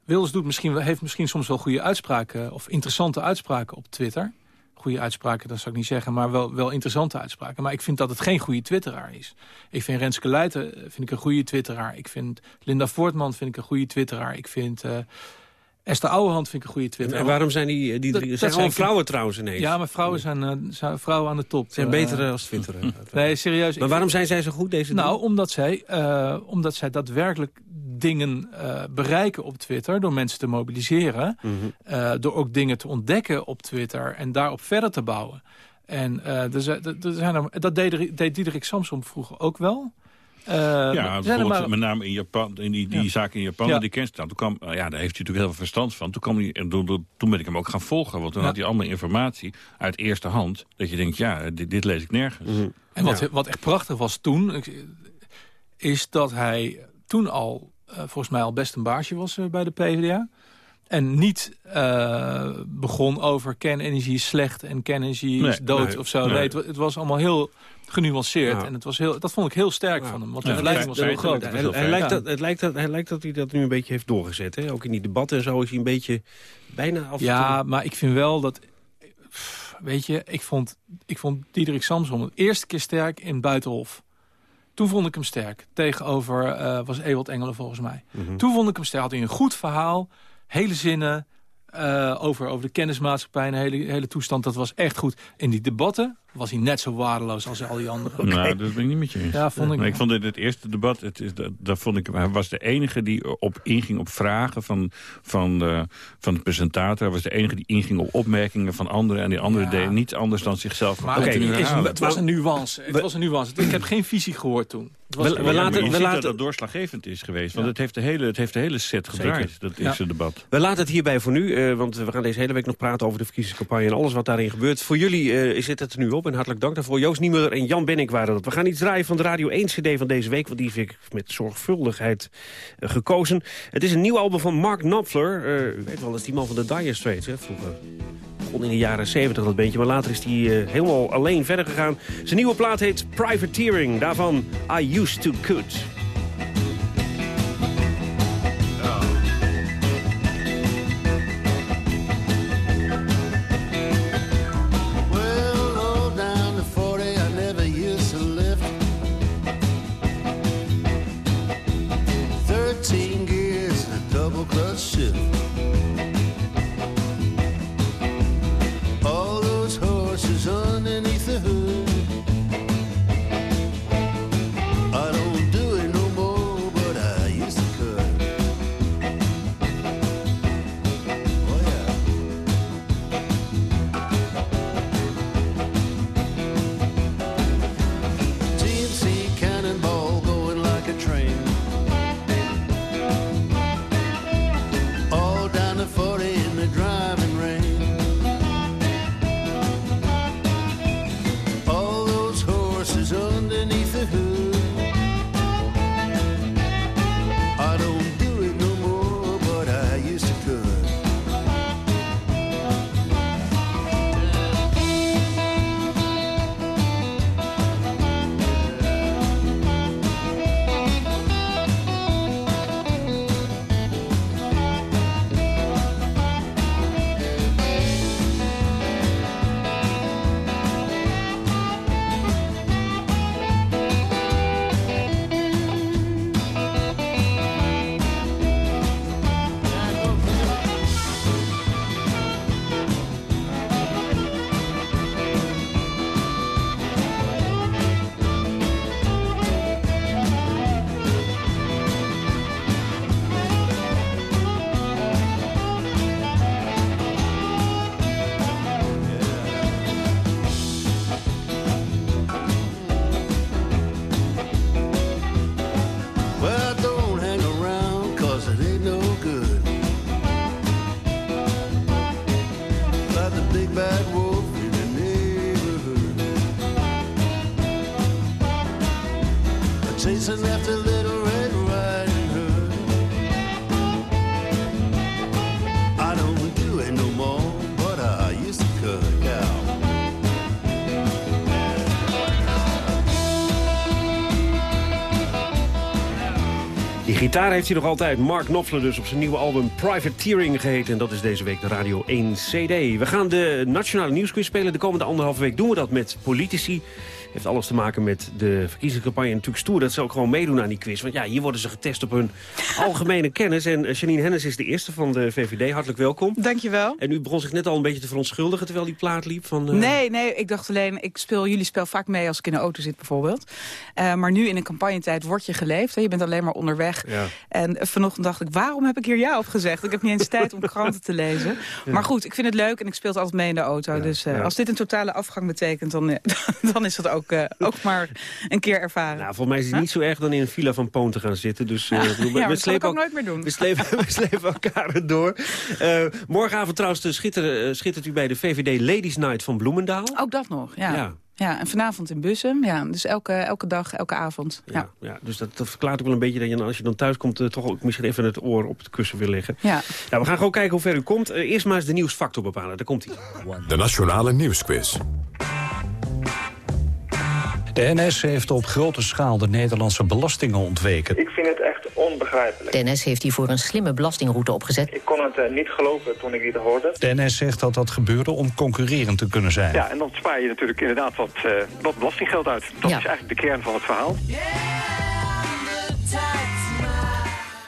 Wilders doet misschien, heeft misschien soms wel goede uitspraken... of interessante uitspraken op Twitter. Goede uitspraken, dat zou ik niet zeggen, maar wel, wel interessante uitspraken. Maar ik vind dat het geen goede twitteraar is. Ik vind Renske Leijten eh, vind ik een goede twitteraar. Ik vind Linda Voortman vind ik een goede twitteraar. Ik vind eh, Esther Ouwehand vind ik een goede twitteraar. en waarom zijn die, die Dat- drie... dat zijn vrouwen trouwens ineens. Ja, maar vrouwen zijn, eh, zijn vrouwen aan de top. zijn Eh, beter eh, als twitteren. Nee, serieus. maar waarom zijn zij zo goed, deze Nou, drie? omdat zij, eh, omdat zij daadwerkelijk dingen bereiken op Twitter... door mensen te mobiliseren. Mhm. door ook dingen te ontdekken op Twitter en daarop verder te bouwen. En er zijn, er- er zijn er, dat deed, deed Diederik Samsom vroeger ook wel. Uh, ja, zijn er bijvoorbeeld maar- met name in Japan, in die, die Ja. zaak in Japan, Ja. die kenstaan. Toen, kwam, uh, ja, daar heeft hij natuurlijk heel veel verstand van. Toen, kwam hij, en toen, toen- ben ik hem ook gaan volgen. Want toen Ja. had hij allemaal informatie uit eerste hand. Dat je denkt, ja, dit, dit lees ik nergens. En wat, Ja. wat echt prachtig was toen, is dat hij toen al, eh, volgens mij al best een baasje was eh, bij de PvdA. En niet eh, begon over kernenergie is slecht en kernenergie is Nee, dood nee, of zo. nee. Nee, het, wa- het was allemaal heel genuanceerd. Ja. En het was heel, dat vond ik heel sterk van hem. Want de Ja, verleiding was heel groot. Hij, lijkt dat, het, lijkt dat, hij lijkt dat hij dat nu een beetje heeft doorgezet. Hè? Ook in die debatten en zo is hij een beetje bijna af Ja, toe- maar ik vind wel dat... pff, Weet je, ik vond, ik vond Diederik Samson de eerste keer sterk in Buitenhof. Toen vond ik hem sterk. Tegenover eh, was Ewald Engelen volgens mij. Mhm. Toen vond ik hem sterk. Had hij een goed verhaal. Hele zinnen. eh, over, over de kennismaatschappij en de hele, hele toestand. Dat was echt goed. In die debatten was hij net zo waardeloos als al die anderen. Nou, dat ben ik niet met je eens. Ja, vond ik Maar ik vond in het eerste debat, het is, dat, dat vond ik, hij was de enige die op inging op vragen van, van, de, van de presentator. Hij was de enige die inging op opmerkingen van anderen. En die anderen Ja. deden niets anders dan zichzelf Maar het, is, het was een nuance. Het was een nuance. Ik heb geen visie gehoord toen. We- we Ja, laten- je we ziet laten- dat het doorslaggevend is geweest. Want Ja. het, heeft de hele, het heeft de hele set gedraaid, dat Ja. eerste debat. We laten het hierbij voor nu, eh, want we gaan deze hele week nog praten over de verkiezingscampagne en alles wat daarin gebeurt. Voor jullie eh, zit het er nu op en hartelijk dank daarvoor. Joost Niemuller en Jan Benning waren dat. We gaan iets draaien van de Radio 1 CD van deze week, want die heb ik met zorgvuldigheid eh, gekozen. Het is een nieuw album van Mark Knopfler. Eh, u weet wel, dat is die man van de Dire Straits, hè, vroeger. Begon in de jaren 70 dat beentje, maar later is hij eh, helemaal alleen verder gegaan. Zijn nieuwe plaat heet Privateering, daarvan I Used To Could. Gitaar heeft hij nog altijd. Mark Knopfler dus op zijn nieuwe album Privateering geheten. En dat is deze week de Radio 1 CD. We gaan de Nationale Nieuwsquiz spelen. De komende anderhalve week doen we dat met politici. Heeft alles te maken met de verkiezingscampagne. En natuurlijk stoer dat ze ook gewoon meedoen aan die quiz. Want ja, hier worden ze getest op hun algemene kennis. En eh, Janine Hennis is de eerste van de VVD. Hartelijk welkom. Dankjewel. En u begon zich net al een beetje te verontschuldigen... terwijl die plaat liep van... eh, Nee, nee, ik dacht alleen, ik speel jullie spel vaak mee als ik in de auto zit bijvoorbeeld. Eh, maar nu in een campagnetijd word je geleefd. Hè? Je bent alleen maar onderweg. Ja. En vanochtend dacht ik, waarom heb ik hier ja op gezegd? Ik heb niet eens tijd om kranten te lezen. Ja. Maar goed, ik vind het leuk en ik speel het altijd mee in de auto. dus als dit een totale afgang betekent, dan, dan is dat ook ook, eh, ook maar een keer ervaren. Nou, volgens mij is het niet zo erg dan in een villa van Poon te gaan zitten. Dus uh, ja, maar dat zal ik ook nooit meer doen. We slepen, we slepen elkaar door. Uh, morgenavond trouwens schittert, schittert u bij de VVD Ladies Night van Bloemendaal. Ook dat nog, ja. ja. Ja, en vanavond in Bussum. Ja, dus elke, elke dag, elke avond. Ja, ja. ja dus dat, dat, verklaart ook wel een beetje dat je als je dan thuis komt... Uh, toch ook misschien even het oor op het kussen wil leggen. Ja. Nou, we gaan gewoon kijken hoe ver u komt. Uh, eerst maar eens de nieuwsfactor bepalen. Daar komt hij. De Nationale Nieuwsquiz. De NS heeft op grote schaal de Nederlandse belastingen ontweken. Ik vind het echt onbegrijpelijk. De NS heeft hiervoor een slimme belastingroute opgezet. Ik kon het uh, niet geloven toen ik dit hoorde. De NS zegt dat dat gebeurde om concurrerend te kunnen zijn. Ja, en dan spaar je natuurlijk inderdaad wat, uh, wat belastinggeld uit. Dat ja. is eigenlijk de kern van het verhaal.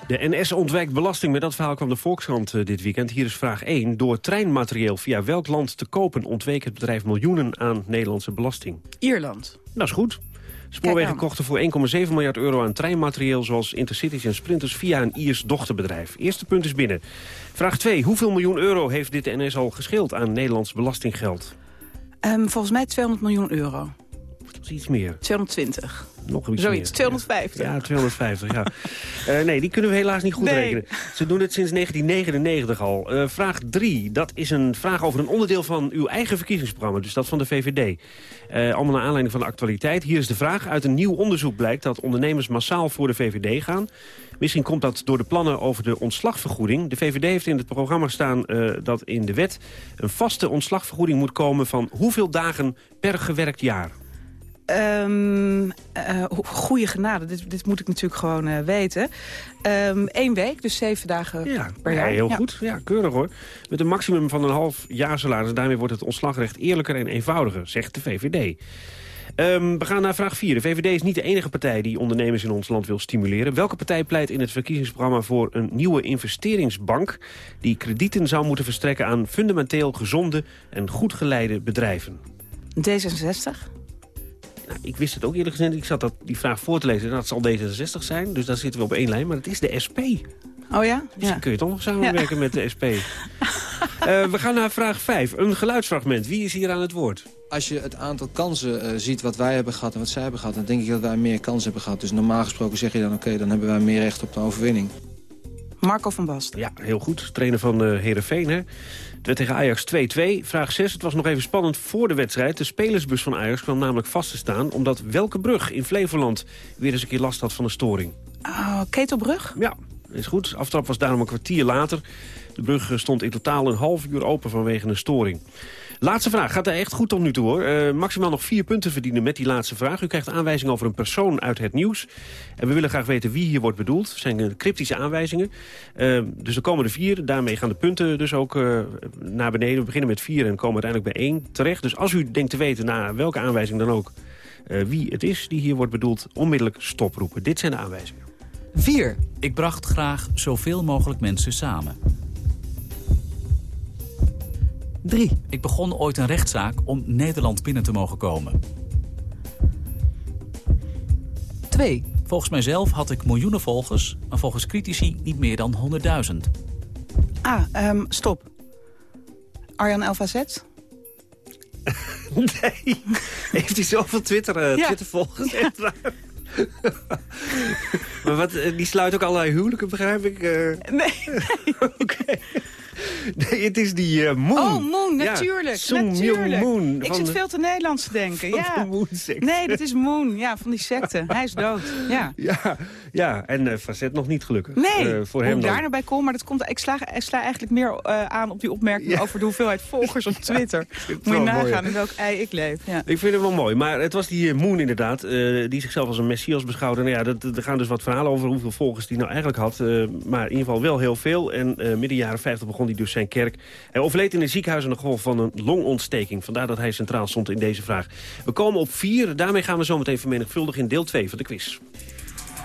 De NS ontwijkt belasting. Met dat verhaal kwam de Volkskrant uh, dit weekend. Hier is vraag 1. Door treinmaterieel via welk land te kopen... ontweek het bedrijf miljoenen aan Nederlandse belasting? Ierland. Dat is goed. Spoorwegen kochten voor 1,7 miljard euro aan treinmaterieel... zoals intercities en sprinters via een Iers dochterbedrijf. Eerste punt is binnen. Vraag 2. Hoeveel miljoen euro heeft dit NS al gescheeld aan Nederlands belastinggeld? Um, volgens mij 200 miljoen euro. Dat is iets meer. 220. Nog iets Zoiets, meer. 250. Ja, 250, ja. uh, nee, die kunnen we helaas niet goed nee. rekenen. Ze doen het sinds 1999 al. Uh, vraag 3, dat is een vraag over een onderdeel van uw eigen verkiezingsprogramma. Dus dat van de VVD. Uh, allemaal naar aanleiding van de actualiteit. Hier is de vraag. Uit een nieuw onderzoek blijkt dat ondernemers massaal voor de VVD gaan. Misschien komt dat door de plannen over de ontslagvergoeding. De VVD heeft in het programma staan uh, dat in de wet... een vaste ontslagvergoeding moet komen van hoeveel dagen per gewerkt jaar. Um, uh, goede genade, dit, dit, moet ik natuurlijk gewoon uh, weten. Eén um, week, dus zeven dagen ja, per jaar. Ja, heel ja. goed. Ja, keurig hoor. Met een maximum van een half jaar salaris. Daarmee wordt het ontslagrecht eerlijker en eenvoudiger, zegt de VVD. Um, we gaan naar vraag 4. De VVD is niet de enige partij die ondernemers in ons land wil stimuleren. Welke partij pleit in het verkiezingsprogramma voor een nieuwe investeringsbank... die kredieten zou moeten verstrekken aan fundamenteel gezonde en goed geleide bedrijven? D66? Nou, ik wist het ook eerlijk gezegd. Ik zat dat, die vraag voor te lezen. Dat zal D66 zijn, dus daar zitten we op één lijn. Maar het is de SP. Oh ja? Dus ja. kun je toch nog samenwerken ja. met de SP. uh, we gaan naar vraag 5. Een geluidsfragment. Wie is hier aan het woord? Als je het aantal kansen uh, ziet wat wij hebben gehad en wat zij hebben gehad... dan denk ik dat wij meer kansen hebben gehad. Dus normaal gesproken zeg je dan... oké, okay, dan hebben wij meer recht op de overwinning. Marco van Basten. Ja, heel goed. Trainer van uh, Heerenveen, hè? Het werd tegen Ajax 2-2. Vraag 6. Het was nog even spannend voor de wedstrijd. De spelersbus van Ajax kwam namelijk vast te staan... omdat welke brug in Flevoland weer eens een keer last had van een storing. Oh, Ketelbrug? Ja, is goed. Aftrap was daarom een kwartier later. De brug stond in totaal een half uur open vanwege een storing. Laatste vraag. Gaat er echt goed tot nu toe, hoor. Uh, maximaal nog vier punten verdienen met die laatste vraag. U krijgt aanwijzingen over een persoon uit het nieuws. En we willen graag weten wie hier wordt bedoeld. Het zijn cryptische aanwijzingen. Uh, dus er komen er vier. Daarmee gaan de punten dus ook uh, naar beneden. We beginnen met vier en komen uiteindelijk bij één terecht. Dus als u denkt te weten na welke aanwijzing dan ook... wie het is die hier wordt bedoeld, onmiddellijk stoproepen. Dit zijn de aanwijzingen. 4. Ik bracht graag zoveel mogelijk mensen samen. 3. Ik begon ooit een rechtszaak om Nederland binnen te mogen komen. 2. Volgens mijzelf had ik miljoenen volgers, maar volgens critici niet meer dan 100.000. Ah, um, stop. Arjan LVZ? nee, heeft hij zoveel Twitter, uh, ja. Twitter-volgers? Ja. maar wat, die sluit ook allerlei huwelijken, begrijp ik? Uh... Nee. Oké. Okay. Het is die uh, Moon. Oh, Moon, natuurlijk. Ja, natuurlijk. Moon ik zit veel te Nederlands te denken. Ja. de. Nee, dat is Moon. Ja, van die secte. Hij is dood. Ja, ja, ja en uh, Facet nog niet gelukkig. Nee, uh, voor hem daar nou bij kom. Maar dat komt, ik, sla, ik sla eigenlijk meer aan op die opmerking ja. over de hoeveelheid volgers op Twitter. Moet je nagaan in welk ei ik leef. Ja. Ik vind het wel mooi. Maar het was die Moon inderdaad, die zichzelf als een messias beschouwde. Nou ja, dat, er gaan dus wat verhalen over hoeveel volgers die nou eigenlijk had. maar in ieder geval wel heel veel. En midden jaren 50 begon hij dus zijn kerk. Hij overleed in een ziekenhuis aan de gevolg van een longontsteking. Vandaar dat hij centraal stond in deze vraag. We komen op vier. Daarmee gaan we zo meteen vermenigvuldigen in deel 2 van de quiz.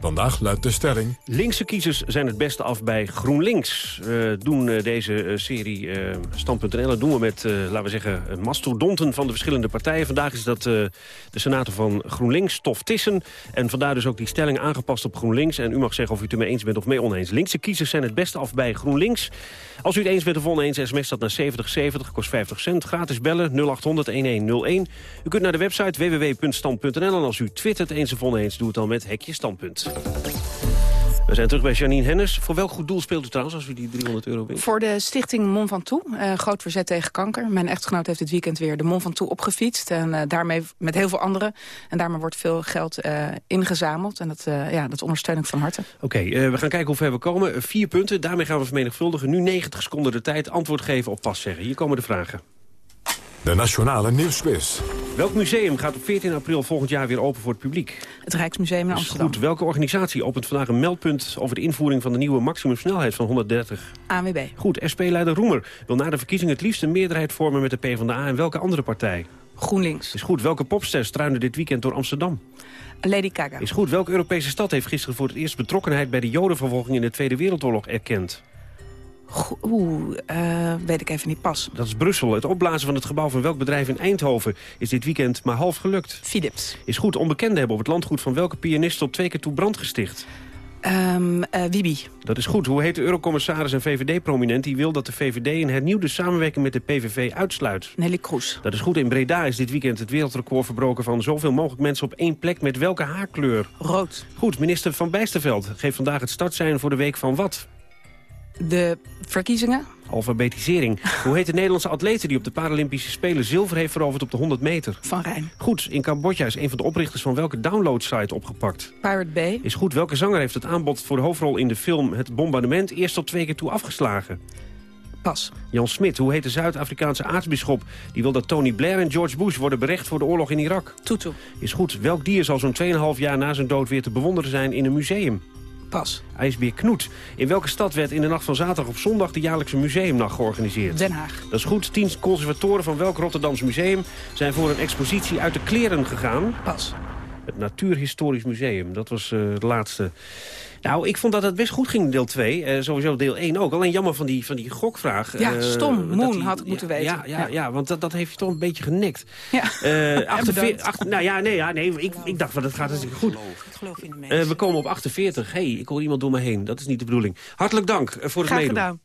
Vandaag luidt de stelling... Linkse kiezers zijn het beste af bij GroenLinks. We doen eh, deze eh, serie uh, Stand.nl doen we met, laten we zeggen, mastodonten van de verschillende partijen. Vandaag is dat de senator van GroenLinks, Tof Tissen. En vandaar dus ook die stelling aangepast op GroenLinks. En u mag zeggen of u het ermee eens bent of mee oneens. Linkse kiezers zijn het beste af bij GroenLinks. Als u het eens bent of oneens, sms dat naar 7070, kost 50 cent. Gratis bellen 0800-1101. U kunt naar de website www.stand.nl. En als u twittert eens of oneens, doe het dan met hekje standpunt. We zijn terug bij Janine Hennis. Voor welk goed doel speelt u trouwens als u die 300 euro wint? Voor de stichting Mon van Toe, uh, groot verzet tegen kanker. Mijn echtgenoot heeft dit weekend weer de Mon van Toe opgefietst. En uh, daarmee met heel veel anderen. En daarmee wordt veel geld uh, ingezameld. En dat, ja, dat ondersteun ik van harte. Oké, we gaan kijken hoe ver we komen. Vier punten, daarmee gaan we vermenigvuldigen. Nu 90 seconden de tijd. Antwoord geven op pas zeggen. Hier komen de vragen. De Nationale Nieuwsquiz. Welk museum gaat op 14 april volgend jaar weer open voor het publiek? Het Rijksmuseum in Amsterdam. Goed. Welke organisatie opent vandaag een meldpunt... over de invoering van de nieuwe maximumsnelheid van 130? ANWB. Goed. SP-leider Roemer wil na de verkiezingen het liefst een meerderheid vormen met de PvdA... en welke andere partij? GroenLinks. Is goed. Welke popster struinde dit weekend door Amsterdam? Lady Gaga. Is goed. Welke Europese stad heeft gisteren voor het eerst betrokkenheid... bij de jodenvervolging in de Tweede Wereldoorlog erkend? Oeh, uh, weet ik even niet pas. Dat is Brussel. Het opblazen van het gebouw van welk bedrijf in Eindhoven is dit weekend maar half gelukt? Philips. Is goed. Onbekenden hebben op het landgoed van welke pianist tot twee keer toe brand gesticht? Um, uh, Wibi. Dat is goed. Hoe heet de eurocommissaris en VVD-prominent... die wil dat de VVD een hernieuwde samenwerking met de PVV uitsluit? Nelly Kroes. Dat is goed. In Breda is dit weekend het wereldrecord verbroken... van zoveel mogelijk mensen op één plek met welke haarkleur? Rood. Goed. Minister Van Bijsterveld geeft vandaag het startsein voor de week van wat? De verkiezingen. Alfabetisering. Hoe heet de Nederlandse atlete die op de Paralympische Spelen zilver heeft veroverd op de 100 meter? Van Rijn. Goed, in Cambodja is een van de oprichters van welke downloadsite opgepakt? Pirate Bay. Is goed, welke zanger heeft het aanbod voor de hoofdrol in de film Het Bombardement eerst tot twee keer toe afgeslagen? Pas. Jan Smit, hoe heet de Zuid-Afrikaanse aartsbisschop... die wil dat Tony Blair en George Bush worden berecht voor de oorlog in Irak? Tutu. Is goed, welk dier zal zo'n 2,5 jaar na zijn dood weer te bewonderen zijn in een museum? Pas. IJsbeer Knoet. In welke stad werd in de nacht van zaterdag op zondag de jaarlijkse museumnacht georganiseerd? Den Haag. Dat is goed. Tien conservatoren van welk Rotterdams museum zijn voor een expositie uit de kleren gegaan? Pas. Het Natuurhistorisch Museum. Dat was uh, het laatste. Nou, ik vond dat het best goed ging, deel 2. Uh, sowieso deel 1 ook. Alleen jammer van die, van die gokvraag. Ja, uh, stom. Moon had ik moeten ja, weten. Ja, ja, ja. ja, want dat, dat heeft je toch een beetje genekt. Ja. Uh, 48, acht, nou ja, nee, ja, nee ik, ik dacht, van, dat gaat natuurlijk goed. Ik geloof in de mensen. we komen op 48. hey, ik hoor iemand door me heen. Dat is niet de bedoeling. Hartelijk dank voor het Graag meedoen. gedaan.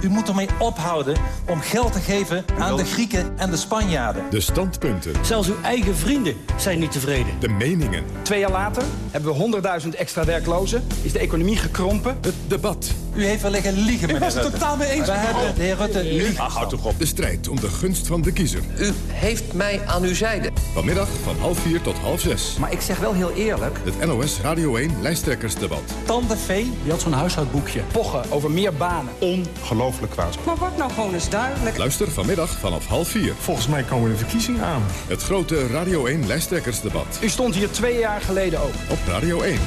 U moet ermee ophouden om geld te geven aan de Grieken en de Spanjaarden. De standpunten. Zelfs uw eigen vrienden zijn niet tevreden. De meningen. Twee jaar later hebben we 100.000 extra werklozen. Is de economie gekrompen. Het debat. U heeft wel liggen liegen, meneer U was het totaal mee eens. We hebben de heer Rutte liegen. Ach, houd toch op. De strijd om de gunst van de kiezer. U heeft mij aan uw zijde. Vanmiddag van half vier tot half zes. Maar ik zeg wel heel eerlijk. Het NOS Radio 1 lijsttrekkersdebat. Tante Vee, Die had zo'n huishoudboekje. pochen over meer banen. Ongelooflijk kwaad. Maar word nou gewoon eens duidelijk. Luister vanmiddag vanaf half vier. Volgens mij komen de verkiezingen aan. Het grote Radio 1 lijsttrekkersdebat. U stond hier twee jaar geleden ook. Op Radio 1.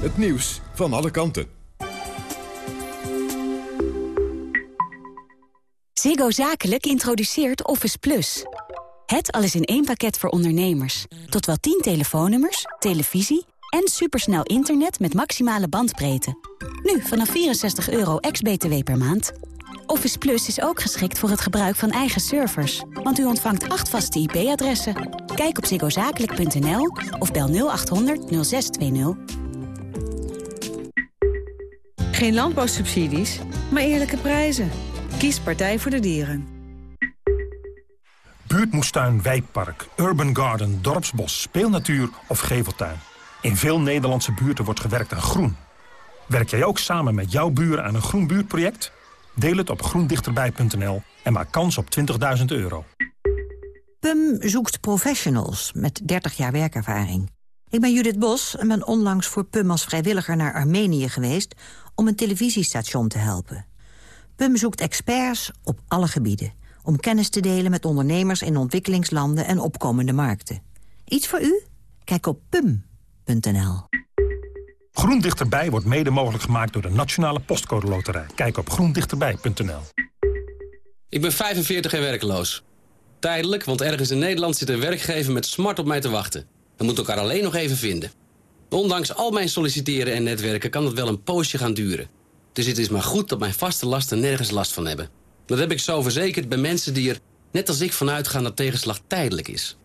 Het nieuws van alle kanten. Ziggo Zakelijk introduceert Office Plus. Het alles in één pakket voor ondernemers. Tot wel 10 telefoonnummers, televisie en supersnel internet met maximale bandbreedte. Nu vanaf 64 euro ex-BTW per maand. Office Plus is ook geschikt voor het gebruik van eigen servers. Want u ontvangt acht vaste IP-adressen. Kijk op ziggozakelijk.nl of bel 0800 0620. Geen landbouwsubsidies, maar eerlijke prijzen. Kies Partij voor de Dieren. Buurtmoestuin, wijkpark, urban garden, dorpsbos, speelnatuur of geveltuin. In veel Nederlandse buurten wordt gewerkt aan groen. Werk jij ook samen met jouw buren aan een groen buurtproject? Deel het op groendichterbij.nl en maak kans op 20.000 euro. PUM zoekt professionals met 30 jaar werkervaring. Ik ben Judith Bos en ben onlangs voor PUM als vrijwilliger naar Armenië geweest... om een televisiestation te helpen. PUM zoekt experts op alle gebieden... om kennis te delen met ondernemers in ontwikkelingslanden en opkomende markten. Iets voor u? Kijk op pum.nl. Groen Dichterbij wordt mede mogelijk gemaakt door de Nationale Postcode Loterij. Kijk op groendichterbij.nl. Ik ben 45 en werkloos. Tijdelijk, want ergens in Nederland zit een werkgever met smart op mij te wachten. We moeten elkaar alleen nog even vinden. Ondanks al mijn solliciteren en netwerken kan het wel een poosje gaan duren. Dus het is maar goed dat mijn vaste lasten nergens last van hebben. Dat heb ik zo verzekerd bij mensen die er, net als ik, vanuit gaan dat tegenslag tijdelijk is.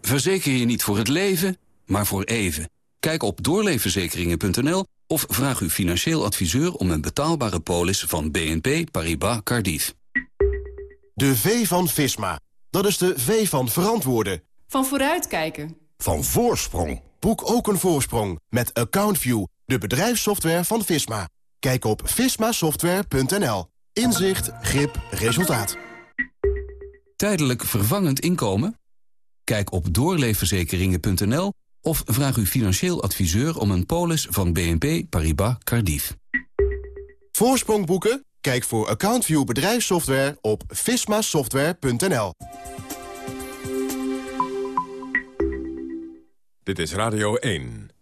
Verzeker je niet voor het leven, maar voor even. Kijk op doorleefverzekeringen.nl of vraag uw financieel adviseur om een betaalbare polis van BNP Paribas Cardiff. De V van Visma. Dat is de V van verantwoorden. Van vooruitkijken. Van voorsprong. Boek ook een voorsprong met AccountView, de bedrijfssoftware van Visma. Kijk op vismasoftware.nl. Inzicht, grip, resultaat. Tijdelijk vervangend inkomen? Kijk op doorleefverzekeringen.nl of vraag uw financieel adviseur om een polis van BNP Paribas Cardiff. Voorsprong boeken? Kijk voor AccountView bedrijfssoftware op vismasoftware.nl. Dit is Radio 1.